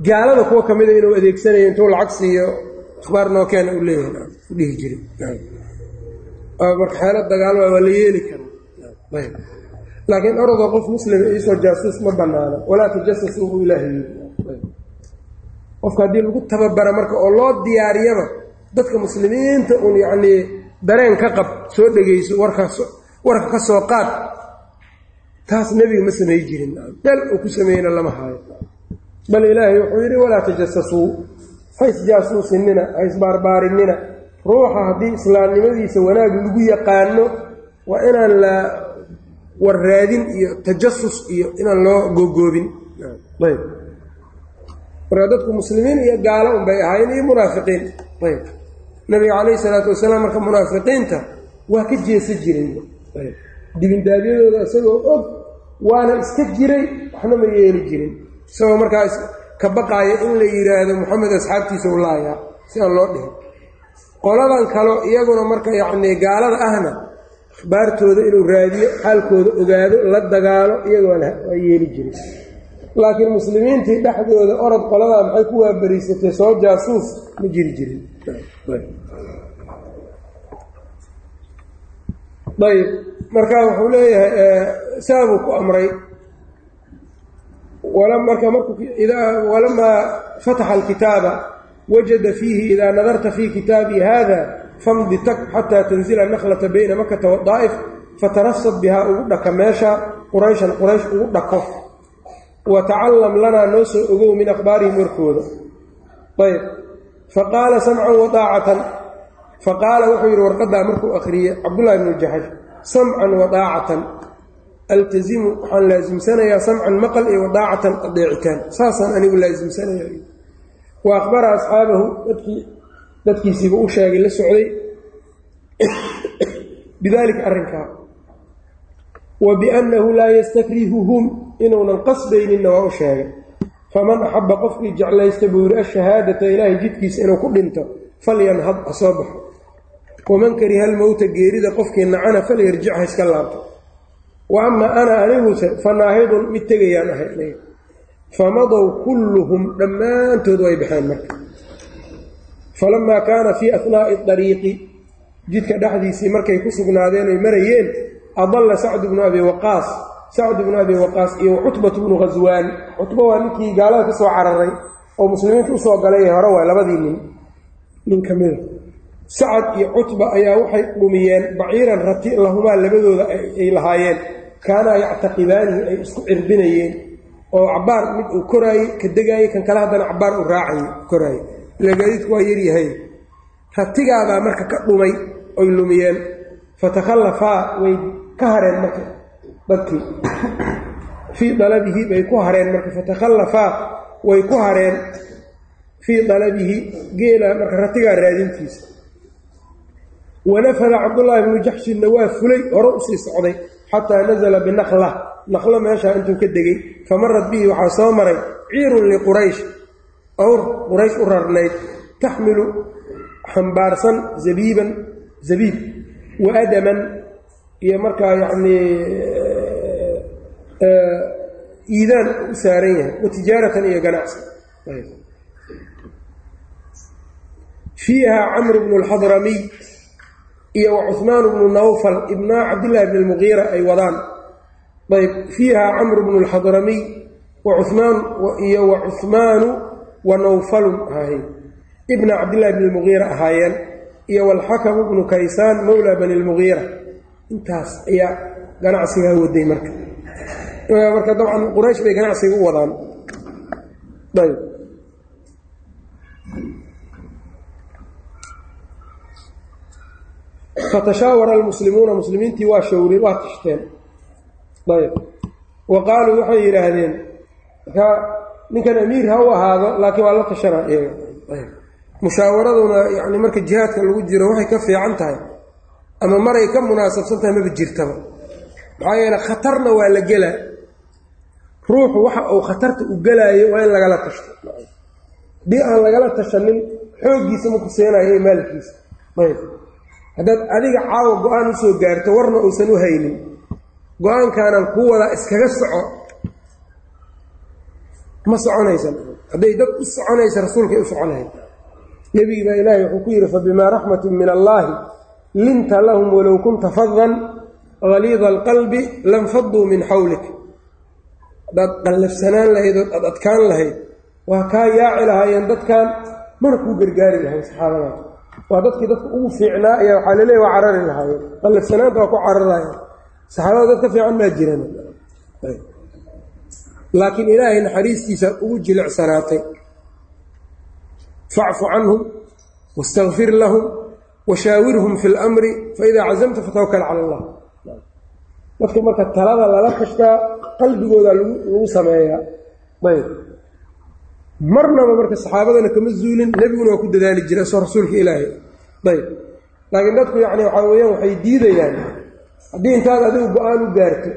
gaalada kuwa ka mida inuu adeegsanayo intuu lacag siiyo akhbaar noo keena u leeyahay u dhihi jiray. Marka xeelo dagaalma waa la yeeli karaa laakiin orodoo qof muslima iisoo jaasuus ma banaano walaa tajasasuu buu ilaahay. Yii qofka haddii lagu tababara marka oo loo diyaariyaba dadka muslimiinta uun yacnii dareen ka qab soo dhegeyso warkaas warka ka soo qaad taas nebiga ma samey jirin. Meel uu ku sameeyena lama haayo bal ilaahay wuxuu yidhi walaa tajasasuu haysjaasuusinina haysbaarbaarinina ruuxa haddii islaamnimadiisa wanaag lagu yaqaano waa inaan la warraadin iyo tajasus iyo inaan loo googoobin ayb. Marka dadku muslimiin iyo gaalo unbay ahaayeen iyo munaafiqiin. Ayb. Nabiga calayhi salaatu wasalaam marka munaafiqiinta waa ka jeesa jiray. Dibindaabyadooda isagoo og waana iska jiray waxna ma yeeli jirin. Isagoo markaa ka baqaaya in la yidhaahdo moxamed asxaabtiisa u laayaa si aan loo dhihin. Qoladan kalo iyaguna marka yacnii gaalada ahna akhbaartooda inuu raadiyo xaalkooda ogaado la dagaalo iyagoona waa yeeli jiray laakiin muslimiintii dhexdooda orod qoladaa maxay ku waabariisatay? Soo jaasuus ma jiri jirin. Ayb marka wuxuu leeyahay saabuu ku amray. Walamaa fataxa alkitaaba wajada fiihi idaa nadarta fii kitaabii hada famdi tag xataa tanzila nakhlata bayna makata wadaa'if fatarasad bihaa ugu dhaka meesha qurayshan quraysh ugu dhako. Watacallam lanaa noo soo ogow min akhbaarihim warkooda. Ayb faqaala samcan wadaacatan faqaala wuxuu yidhi warqaddaa markuu akhriyey cabdullahi bnu jaxash samcan wadaacatan altazimu waxaan laasimsanayaa samcan maqal iyo wadaacatan adeecitaan saasaan anigu laasimsanaya wa akhbara asxaabahu dadkii dadkiisiiba u sheegay la socday. Bidaalika arrinkaa. Wa biannahu laa yastakrihuhum inuunan qasbayninna waa u sheegay. Faman axabba qofkii jeclaysta buu yidhi ashahaadata ilaahay jidkiisa inuu ku dhinto falyanhad ha soo baxo waman kariha almowta geerida qofkii nacana falyarjic ha iska laabto. Wa ama ana aniguse fa naahidun mid tegayaan ahay. Famadow kulluhum dhammaantood way baxeen marka. Falamaa kaana fii ahnaa'i dariiqi jidka dhexdiisii markay ku sugnaadeen oy marayeen adalla sacdu bnu abi waqaas sacd bnu abi waqaas iyo cutbatu bnu khaswaan cutbo waa ninkii gaalada ka soo cararay oo muslimiinta u soo galay hore waa labadii nin. Nin ka mida sacad iyo cutba ayaa waxay dhumiyeen baciiran rati lahumaa labadooda ay lahaayeen. Kaanaa yactaqidaanihi ay isku cirbinayeen. Oo cabaar mid uu koraayey ka degaayey kan kale haddana cabaar uu raacay koraayey. Ila gaadiidku waa yaryahay ratigaadaa marka ka dhumay oy lumiyeen. Fatakhallafaa way ka hareen marka dadkii. Fii dalabihi bay ku hareen marka fatakhallafaa way ku hareen. Fii dalabihi geela marka ratigaa raadintiisa wanafada cabdullaahi bnu jaxshinna waa fulay hore u sii socday xataa nazala binakla naqlo meeshaa intuu ka degay famarad bihi waxaa soo maray ciirun liquraysh awr quraysh u rarnayd taxmilu xambaarsan zabiiban zabiib wa adaman iyo markaa yacnii iidaan u saaran yahay wa tijaaratan iyo ganacsi fiiha camru bnu lxadramiy iyo wa cuhmaan bnu nawfal ibnaa cabdillaahi bni lmuqiira ay wadaan. Ayb fiiha camru bnu lxadramiy wa cumaan iyo wa cuhmaanu wa nawfalun ahaayeen. Ibna cabdillahi bni lmuqiira ahaayeen iyo walxakamu bnu kaysaan mowla bani lmuqiira intaas ayaa ganacsigaa waday marka. Marka dabcan quraysh bay ganacsiga u wadaan. Ayb fatashaawara almuslimuuna muslimiintii waa shawreen waa tashteen ayb wa qaaluu waxay yidhaahdeen markaa ninkan amiir ha u ahaado laakiin waa la tashanaa iyaga mushaawaraduna yani marka jihaadka lagu jiro waxay ka fiican tahay ama maray ka munaasabsan tahay maba jirtaba maxaa yeele khatarna waa la gelaa ruuxu waxa uu khatarta u gelaayo waa in lagala tashto haddii aan lagala tashanin xooggiisa maku seenayo iyo maalkiisa ayb haddaad adiga caawa go'aan u soo gaarto warna uusan u haynin. Go'aankaanan kuu wadaa iskaga soco. Ma soconaysan. Hadday dad u soconaysa rasuulkay u soconahay. Nebigi baa ilaahay wuxuu ku yidhi fabimaa raxmatin min allaahi linta lahum walow kunta fadan haliida alqalbi lam faduu min xawlik haddaad qallafsanaan lahayd ood ad adkaan lahayd waa kaa yaaci lahaayeen dadkan mana kuu gargaari lahayn saxaabadaas waa dadkii dadka ugu fiicnaa ayaa waxaa laleeya waa carari lahaayeen qallafsanaanta waa ku cararayeen saxaabada dad ka fiican maa jiran laakiin ilaahay naxariistiisa ugu jilicsanaatay. Facfu canhum wastakfir lahum washaawirhum fi lmri faidaa cazamta fatawakal cala allah. Dadka marka talada lala kashtaa qalbigooda lagu sameeyaa. Ayb marnaba marka saxaabadana kama zuulin nebiguna waa ku dadaali jira soo rasuulka ilaahay. Ayb laakiin dadku yacni waxaa weeyaan waxay diidayaan. Haddii intaad adigu go'aan u gaarto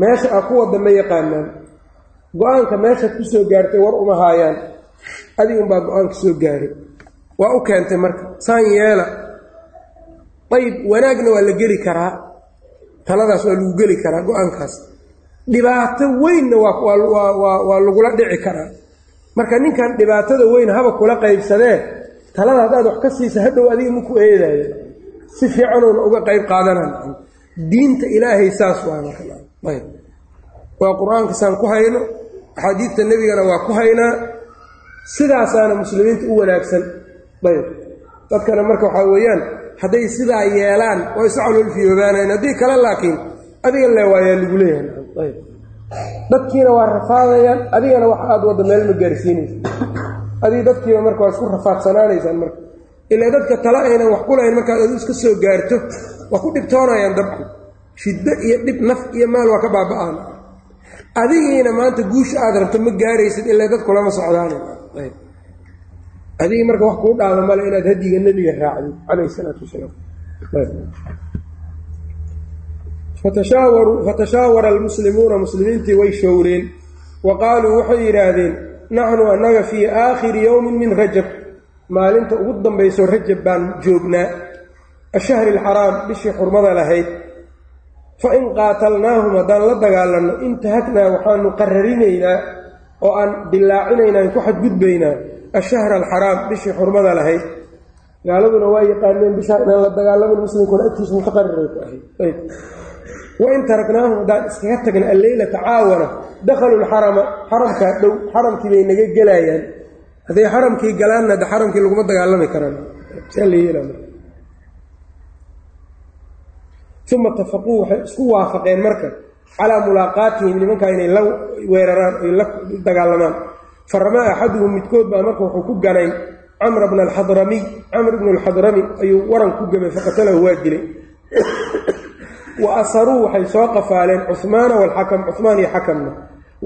meesha a ku wadda ma yaqaanaan. Go'aanka meeshaad ku soo gaartay war uma haayaan. Adiga unbaa go'aanka soo gaaray. Waa u keentay marka saan yeela. Ayb wanaagna waa la geli karaa. Taladaas waa lagu geli karaa go'aankaas. Dhibaato weynna waa lagula dhici karaa marka ninkan dhibaatada weyn haba kula qaybsadee talada haddaad wax ka siisa hadhow adiga maku eedaayo si fiicanuuna uga qayb qaadanan diinta ilaahay saas waa qur'aanka saan ku hayno axaadiidta nebigana waa ku haynaa sidaasaana muslimiinta u wanaagsan. Ayb. Dadkana marka waxaa weeyaan hadday sidaa yeelaan waa isu caloolfiyoobaanayn haddii kale laakiin adiga le waayaa lagu leeyahay dadkiina waa rafaadayaan adigana wax aad wadda meel ma gaarsiinaysa adig dadkiiba marka waa isku rafaadsanaanaysaan marka. Ilaa dadka tala aynan wax kulahayn markaad adu iska soo gaarto waa ku dhibtoonayaan dabku. Shiddo iyo dhib naf iyo maal waa ka baaba-aan. Adigiina maanta guusha aad rabto ma gaaraysid ilaa dadku lama socdaan. Adigii marka wax kuu dhaada male inaad hadiga nebiga raacdid calayhi salaatu wasalaam fatashaawara almuslimuuna muslimiintii way showreen. Wa qaaluu waxay yidhaahdeen naxnu annaga fii aakhiri yowmin min rajab. Maalinta ugu dambayso rajab baan joognaa. Ashahri alxaraam bishii xurmada lahayd. Fa in qaatalnaahum haddaan la dagaalanno intahagnaa waxaanu qararinaynaa oo aan dilaacinaynaa an ku xadgudbaynaa. Ashahra alxaraam bishii xurmada lahayd. Gaaladuna waa yaqaaneen bishaa inaan la dagaalamin muslimkuna agtiisa mutaqariray ku ahayd wain taraknaahum haddaan iskaga tagna alleylata caawana dakhaluu lxarama xaramkaa dhow xaramkii bay naga gelayaan. Hadday xaramkii galaanna de xaramkii laguma dagaalami karaan. Uma tafaquu waxay isku waafaqeen marka calaa mulaaqaatihim nimankaa inay la weeraraan ay la dagaalamaan. Faramaa axaduhum midkood baa marka wuxuu ku ganay camra bna alxadramiy camr ibnu alxadrami ayuu waran ku gamay faqatalahu waa dilay wa asaruu waxay soo qafaaleen cuhmaana walxakam cuhmaan iyo xakamna.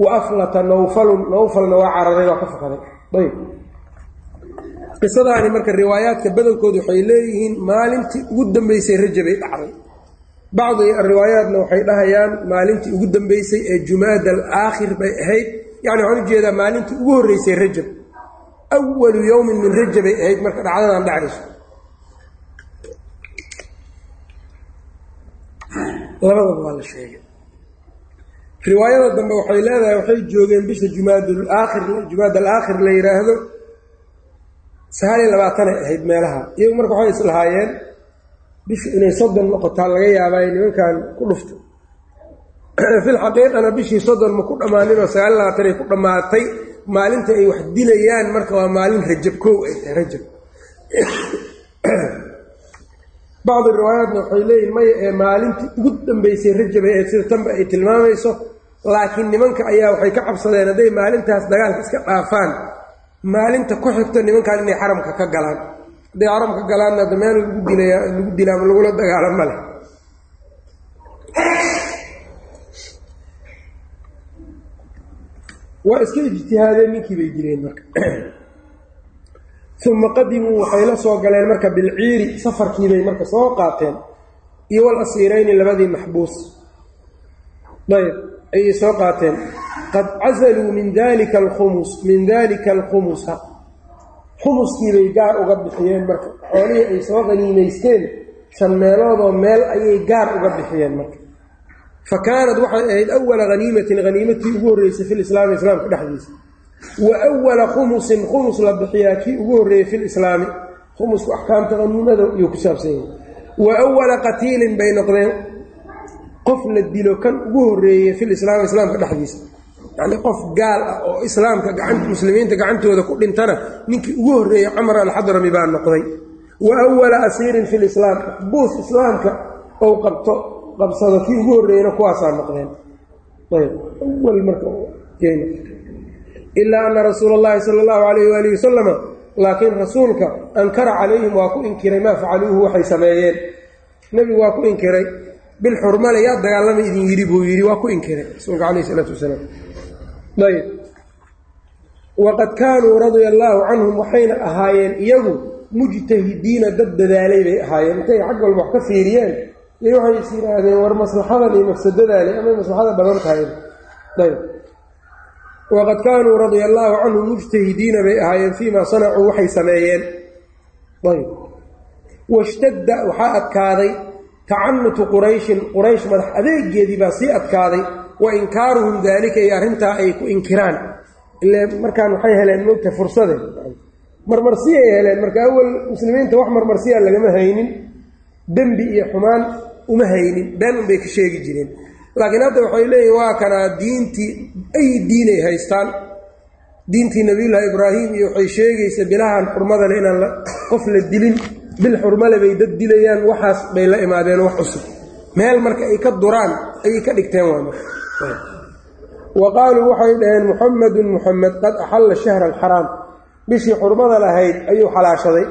Wa aflata nawfalun nawfalna waa cararay waa ka fakaday ayb. Qisadaani marka riwaayaadka badankoodu waxay leeyihiin maalintii ugu dambeysay rajabay dhacday. Bacdi riwaayaatna waxay dhahayaan maalintii ugu dambeysay ee jumaada alaakhir bay ahayd. Yani waxaan u jeedaa maalintii ugu horreysay rajab. Awalu yowmin min rajabay ahayd marka dhacdadan dhacayso labadaba waa la sheegay. Riwaayada dambe waxay leedahay waxay joogeen bisha jumaadaakhir jumaad alaakhir la yidhaahdo sagaal iyo labaatanay ahayd meelaha. Iyagu marka waxay islahaayeen bishu inay soddon noqotaa laga yaabaayo nimankan ku dhufta filxaqiiqana bishii soddon ma ku dhammaaninoo sagaal labaatanay ku dhammaatay maalinta ay wax dilayaan marka waa maalin rajab kow ay tahay rajab bacdi riwaayaatna waxay leeyihiin maya ee maalintii ugu dambeysay rajab ay ahayd sida tanba ay tilmaamayso laakiin nimanka ayaa waxay ka cabsadeen hadday maalintaas dagaalka iska dhaafaan maalinta ku xigto nimankan inay xaramka ka galaan hadday xaramka galaanna meel lagu dilaya lagu dila ama lagula dagaalama leh waa iska ijtihaadeen ninkii bay dileen marka uma qadimuu waxay la soo galeen marka bilciiri safarkiibay marka soo qaateen. Iyo wal asiirayni labadii maxbuus. Ayb ayay soo qaateen. Qad casaluu min dalika alkhumus min dalika alkhumusa. Khumuskiibay gaar uga bixiyeen marka. Xoolihii ay soo qaniimaysteen shan meeloodoo meel ayay gaar uga bixiyeen marka. Fa kaanat waxay ahayd awala haniimatin haniimatii ugu horreysay filislaami islaamka dhexdiisa wa awala khumusin khumus la bixiyaa kii ugu horreeyey filislaami khumusku axkaamta haniimada iyuu ku saabsan. Yahay wa awala qatiilin bay noqdeen. Qof la dilo kan ugu horreeyey filislaami islaamka dhexdiisa. Yacnii qof gaal ah oo islaamka gacan muslimiinta gacantooda ku dhintana ninkii ugu horreeyey camar alxadrami baa noqday. Wa awala asiirin fi lislaam maxbuus islaamka ou qabto qabsado kii ugu horreeyeyna kuwaasaa noqdeen. Ayb awal marka ilaa ana rasuula allahi sala allahu calayh waalihi wasalama laakiin rasuulka ankara calayhim waa ku inkiray maa facaluuhu waxay sameeyeen nebigu waa ku inkiray bilxurmale yaa dagaalama idin yidhi buu yidhi waa ku inkiray rasuulka calayh isalaatu wasalaam ayb waqad kaanuu radia allaahu canhum waxayna ahaayeen iyagu mujtahidiina dad dadaalay bay ahaayeen intay xag walba wax ka fiiriyeen iyo waxay is yidhaahdeen war maslaxadan iyo mafsadadaale amay maslaxada badan tahay ayb waqad kaanuu radia allaahu canhum mujtahidiina bay ahaayeen fii sanacuu waxay sameeyeen. Washtadda waxaa adkaaday tacanutu qurayshin quraysh madax adeegeedii baa sii adkaaday wa inkaaruhum daalika iyo arrintaa ay ku inkiraan. Ile markaan waxay heleen mogta fursade. Marmarsiyay heleen marka awal muslimiinta wax marmarsiya lagama haynin dembi iyo xumaan uma haynin been unbay ka sheegi jireen laakiin hadda waxay leeyihiin waa kanaa diintii ay diinay haystaan. Diintii nabiyullaahi ibraahim iyo waxay sheegaysa bilahan xurmadale inaan qof la dilin. Bil xurmale bay dad dilayaan waxaas bay la imaadeen wax cusub. Meel marka ay ka duraan ayay ka dhigteen waa marka wa qaaluu waxay dhaheen muxamedun muxamed qad axalla shahra alxaraam bishii xurmada lahayd ayuu xalaashaday.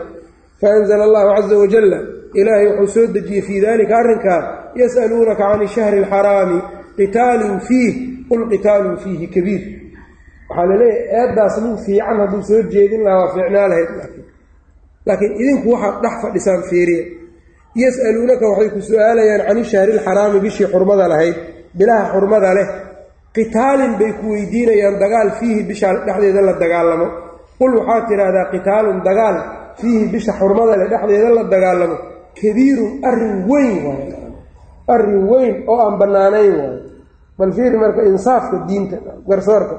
Faanzala allahu caza wajalla ilaahay wuxuu soo dejiyey fii dalika arrinkaa yas'aluunaka can ishahri alxaraami qitaalin fiih qul qitaalun fiihi kabiir. Waxaa la leeyahay eeddaas nin fiican hadduu soo jeedin lahaa waa fiicnaa lahayd laakiin. Idinku waxaad dhex fadhisaan fiiriya yas'aluunaka waxay ku su'aalayaan can ishahri alxaraami bishii xurmada lahayd bilaha xurmada leh. Qitaalin bay ku weydiinayaan dagaal fiihi bisha dhexdeeda la dagaalamo. Qul waxaad tidhaahdaa qitaalun dagaal fiihi bisha xurmada leh dhexdeeda la dagaalamo kabiirun arrin weyn waayo arrin weyn oo aan bannaanayn waayo bal fiiri marka insaafka diinta garsoorka.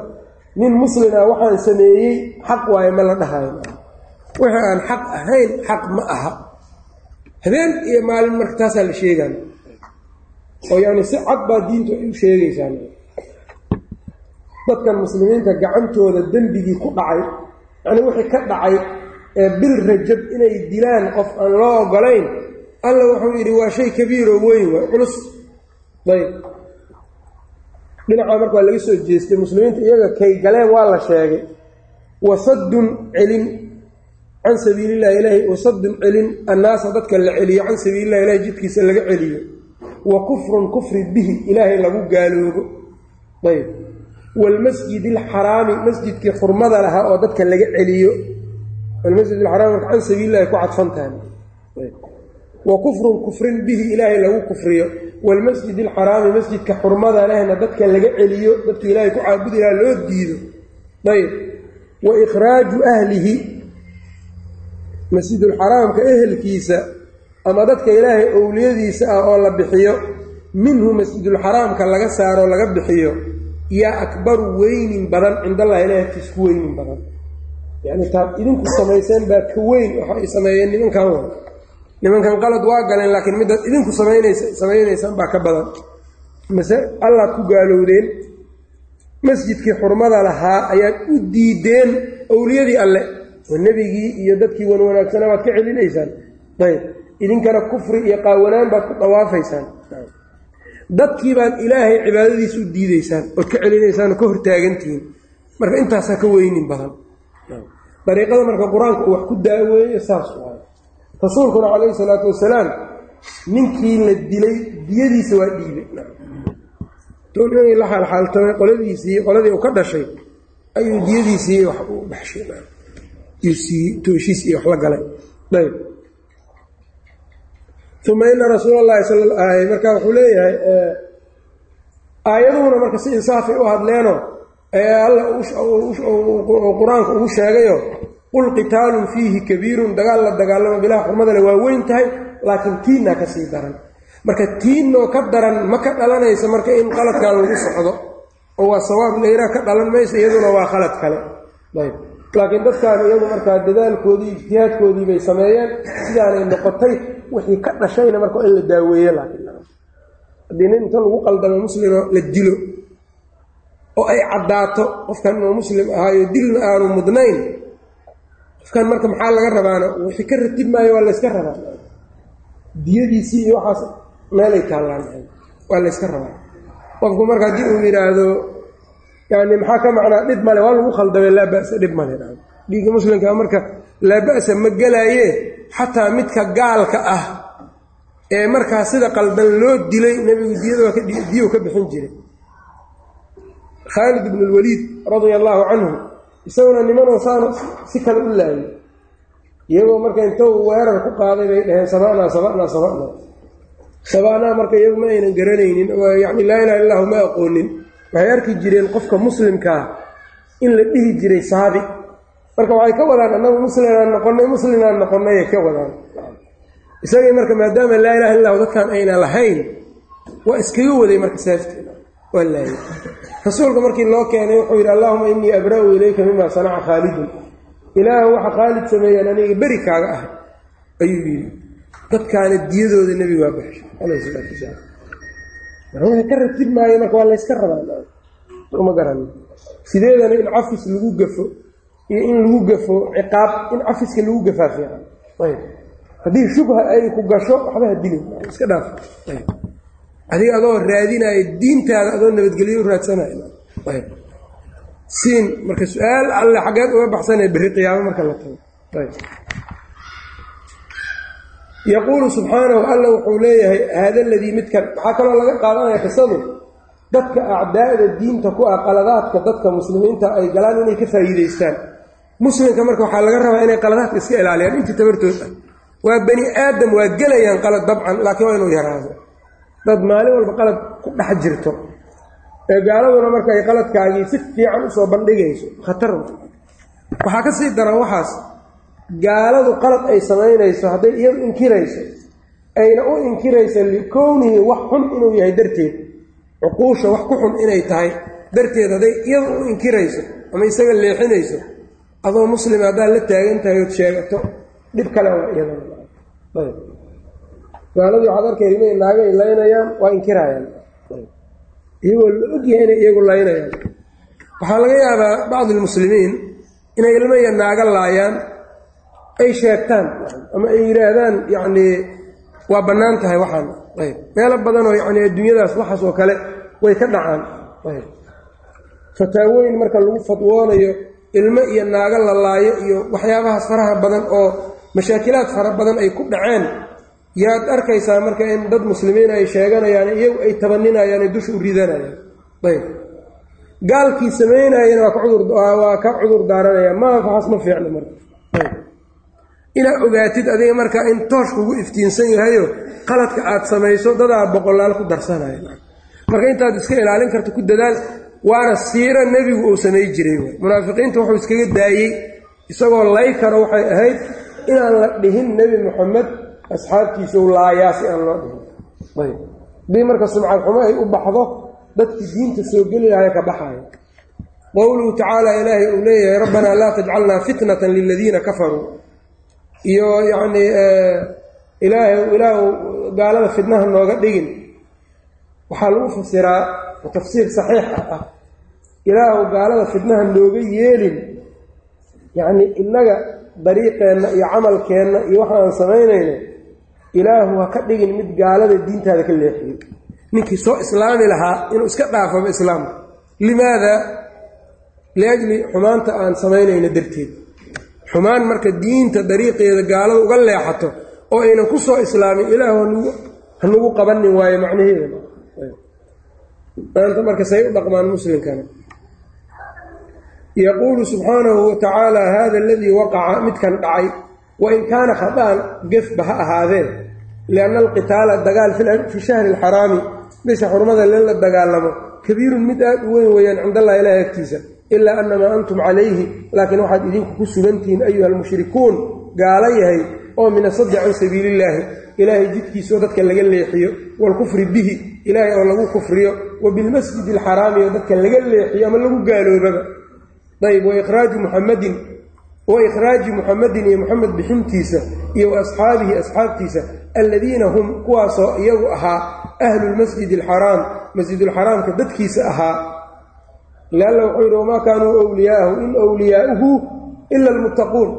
Nin muslim ah waxaan sameeyey xaq waayo ma la dhahayo wixii aan xaq ahayn xaq ma aha. Habeen iyo maalin marka taasaa la sheegaan. Oo yacni si cad baa diintu ay u sheegaysaan. Dadkan muslimiinta gacantooda dembigii ku dhacay yacnii wixii ka dhacay ee bil rajab inay dilaan qof aan loo ogolayn alla wuxuu yidhi waa shay kabiiroo weyn waay culus. Ayb. Dhinacaa marka laga soo jeestay muslimiinta iyaga kay galeen waa la sheegay wasaddun celin can sabiilillahi ilaahi wasaddun celin annaasa dadka la celiyo can sabiilillahi ilahi jidkiisa laga celiyo. Wa kufrun kufri bihi ilaahay lagu gaaloobo. Ayb. Waalmasjid alxaraami masjidkii xurmada lahaa oo dadka laga celiyo. Almasjid alxaraami marka can sabiilillahi ku cadfantahay wa kufrun kufrin bihi ilaahay lagu kufriyo. Waalmasjid alxaraami masjidka xurmada lehna dadka laga celiyo dadka ilaahay ku caabudi lahaa loo diido. Ayb wa ikhraaju ahlihi masjidulxaraamka ehelkiisa ama dadka ilaahay owliyadiisa ah oo la bixiyo minhu masjidulxaraamka laga saaro laga bixiyo yaa akbaru weynin badan cindallahi ilahi agtiis ku weynin badan. Yacni taad idinku samayseen baa ka weyn waxa ay sameeyeen nimankan wa nimankan qalad waa galeen laakiin midaad idinku samaynaysa samaynaysaan baa ka badan. Mase allaad ku gaalowdeen masjidkii xurmada lahaa ayaad u diideen owliyadii alle. Oo nebigii iyo dadkii wan wanaagsana baad ka celinaysaan. Ayb. Idinkana kufri iyo qaawanaan baad ku dawaafaysaan dadkii baad ilaahay cibaadadiisa u diideysaan ood ka celinaysaan ka hortaagantihiin marka intaasaa ka weynin badan. Dariiqada marka qur'aanka uu wax ku daaweeyo saas rasuulkuna calayhi salaatu wasalaam ninkii la dilay diyadiisa waa dhiibay toonimagii la xaalxaaltamay qoladiisii qoladii uu ka dhashay ayuu diyadiisii wax u baxshay tooshiis iyo wax la galay ayb uma ina rasuula allahi sal markaa wuxuu leeyahay aayaduhuna marka si insaafay u hadleenoo alla qur'aanka ugu sheegayo qul qitaalun fiihi kabiirun dagaal la dagaalamo bilaha xurmadale waa weyn tahay laakiin tiinnaa ka sii daran. Marka tiinnoo ka daran ma ka dhalanaysa marka in qaladkan lagu socdo oo waa sawaab layraa ka dhalan maysa iyaduna waa khalad kale. Ayb laakiin dadkaan iyagu markaa dadaalkoodii ijtihaadkoodii bay sameeyeen sidaanay noqotay wixii ka dhashayna marka in la daaweeye laakiin haddii nin inta lagu qaldamo muslimo la dilo oo ay caddaato qofkan inuu muslim ahaayo dilna aanu mudnayn qofkan marka maxaa laga rabaana wixii ka ratib maayo waa layska rabaa. Diyadiisii iyo waxaas meelay taallaan waa layska rabaa. Qofku marka haddii uu yidhaahdo yani maxaa ka macnaa dhib male waa lagu khaldamay laa ba'sa dhib male dhiigga muslimka marka laa ba'sa ma gelaaye xataa midka gaalka ah ee markaa sida qaldan loo dilay nebigu diyadiyu ka bixin jiray. Khaalid ibnu lwaliid radia allaahu canhu isaguna nimanoo saana si kale u laayay iyagoo marka intou weerar ku qaaday bay dhaheen sabanaa sabanaa sabanaa sabanaa marka iyagu ma aynan garanaynin yacni laa ilaha illahu ma aqoonin. Waxay arki jireen qofka muslimkaa in la dhihi jiray saabi marka waxay ka wadaan annagu muslimaan noqonnay muslimaan noqonnayay ka wadaan. Isagay marka maadaama laa ilaha illahu dadkan ayna lahayn waa iskaga waday marka saafti waa laayay rasuulka markii loo keenay wuxuu yidhi allahuma innii abra'u ilayka mima sanaca khaalidun ilaahu waxa khaalid sameeyaan aniga beri kaaga ahay ayuu yidhi. Dadkaana diyadooda nebigu waa baxshay calayhi salaatu wasalaam ka ratib maayo marka waa layska rabaa uma garan. Sideedana in cafis lagu gafo iyo in lagu gafo ciqaab in cafiska lagu gafaa fiican. Haddii shubha ay ku gasho waxba ha dilin iska dhaaf adiga adoo raadinaayo diintaada adoo nabadgelyo u siin marka su'aal alle xaggeed uga baxsanaya berri qiyaamo marka la tago. Yaquulu subxaanahu alla wuxuu leeyahay haada aladii midkan waxaa kaloo laga qaadanaya qisadu dadka acdaa'da diinta ku ah qaladaadka dadka muslimiinta ay galaan inay ka faa'iidaystaan. Muslimka marka waxaa laga rabaa inay qaladaadka iska ilaaliyaan. Intii tabartood ah. Waa bani aadam waa gelayaan qalad dabcan laakiin waa inuu yaraado dad maalin walba qalad ku dhex jirto. Ee gaaladuna marka ay qaladkaagii si fiican u soo bandhigayso khatar waxaa ka sii daran waxaas gaaladu qalad ay samaynayso hadday iyadu inkirayso ayna u inkiraysa likownihi wax xun inuu yahay darteed. Cuquusha wax ku xun inay tahay darteed hadday iyadu u inkirayso ama isaga leexinayso adoo muslima haddaad la taagan tahay ood sheegato dhib kale waa iyadayb gaaladii waxaad arkay ilmay naaga ay laynayaan waa inkirayaan iyagoo la ogyahay inay iyagu laynayaan. Waxaa laga yaabaa bacdi almuslimiin inay ilmo iyo naaga laayaan ay sheegtaan ama ay yidhaahdaan yacnii waa bannaan tahay waxaan. Ayb. Meelo badanoo yacni adduunyadaas waxaas oo kale way ka dhacaan. Ayb. Fataawooyin marka lagu fadwoonayo ilmo iyo naago la laayo iyo waxyaabahaas faraha badan oo mashaakilaad fara badan ay ku dhaceen yaad arkaysaa marka in dad muslimiin ay sheeganayaan iyagu ay tabaninayaan dusha u ridanayaan ayb. Gaalkii samaynayana waa ka cudur daaranaya. Maa waxaas ma fiicna marka. Inaad ogaatid adiga marka in toosh kugu iftiinsan yahayo qaladka aad samayso dadaa boqolaal ku darsanaya marka intaad iska ilaalin karto ku dadaal waana siira nebigu uu samay jiray. Munaafiqiinta wuxuu iskaga daayey isagoo lay karo waxay ahayd inaan la dhihin nebi moxamed asxaabtiisa u laayaa si aan loo dhihin haddii marka sumcad xumo ay u baxdo dadkii diinta soo geli lahay ka baxaya qowluhu tacaala ilaahay uu leeyahay rabbanaa laa tajcalnaa fitnatan liladiina kafaruu iyo yacnii ilaahay ilaahu gaalada fitnaha nooga dhigin. Waxaa lagu fasiraa tafsiir saxiixa ah. Ilaahu gaalada fitnaha nooga yeelin. Yacnii innaga dariiqeenna iyo camalkeenna iyo waxa aan samaynayno ilaahu ha ka dhigin mid gaalada diintaada ka leexiyo ninkii soo islaami lahaa inuu iska dhaafaba islaamka limaada? Liajli xumaanta aan samaynayno darteed. Xumaan marka diinta dariiqeeda gaalada uga leexato oo aynan ku soo islaamin ilaahu hanugu qabanin waayo macnaheeda maanta marka say u dhaqmaan muslimkana yaquulu subxaanahu watacaala hada aladii waqaca midkan dhacay wain kaana khada'an gefba ha ahaadee lianna alqitaala dagaal fi shahri alxaraami bisha xurmada leen la dagaalamo kabiirun mid aad u weyn weeyaan cind allah ilahi agtiisa ilaa anamaa antum calayhi laakiin waxaad idinku ku sugantihiin ayuha almushrikuun gaala yahay oo min asaddi can sabiili illaahi ilaahay jidkiisaoo dadka laga leexiyo waalkufri bihi ilaahay oo lagu kufriyo wa bilmasjidi alxaraami oo dadka laga leexiyo ama lagu gaaloobaba ayb waikhraaju muxamadin wa ikhraaji muxamadin iyo muxamed bixintiisa iyo wa asxaabtiisa alladiina hum kuwaasoo iyagu ahaa ahlulmasjidi alxaraam masjidulxaraamka dadkiisa ahaa. Lealla wuxuu yidhi wamaa kaanuu wliyaahu in wliyaauhu ila almuttaquun.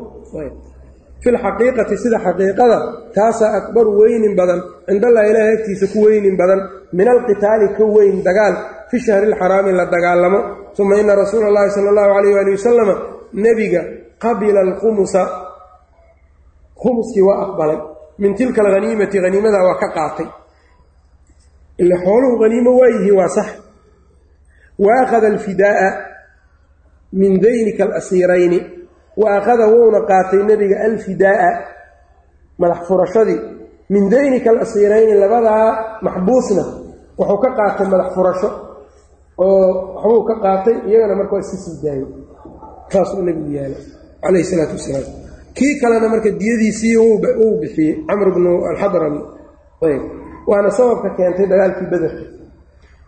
Fi lxaqiiqati sida xaqiiqada taasaa akbaru weynin badan cindallahi ilaahi agtiisa ku weynin badan min alqitaali ka weyn dagaal fi shahri alxaraami la dagaalamo. Uma ina rasuula allahi sala allahu alayh ali wasalama nebiga qabila alkhumusa khumuskii waa aqbalay min tilka alhaniimati haniimada waa ka qaatay. Ila xooluhu haniimo waa yihiin waa sax. Wa akhada alfidaa'a min daynika alasiirayni wa akhada wuuna qaatay nebiga alfidaa'a madax furashadii. Min daynika alasiirayni labadaa maxbuusna wuxuu ka qaatay madax furasho oo waxbuu ka qaatay iyagana marka waa iska sii daayey saasuu nebigu yaalay calayhi isalaatu wasalaam kii kalena marka diyadiisii uu bixiyey camr bnu alxadrami. Ayb. Waana sababka keentay dagaalkii bederka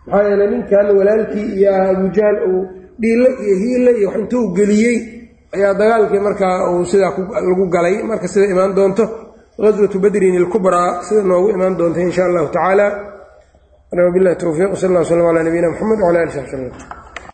maxaa yeele ninkan walaalkii iyo abujahl uu dhiille iyo hiille iyo wax intuu geliyey ayaa dagaalkii markaa uu sidaa lagu galay. Marka sida imaan doonto gaswatu badrin ilkubraa sida noogu imaan doonta insha allahu tacaala. Wabilahi towfiiq sal lla slam ala nabiyina mxamed wala ali sabi slm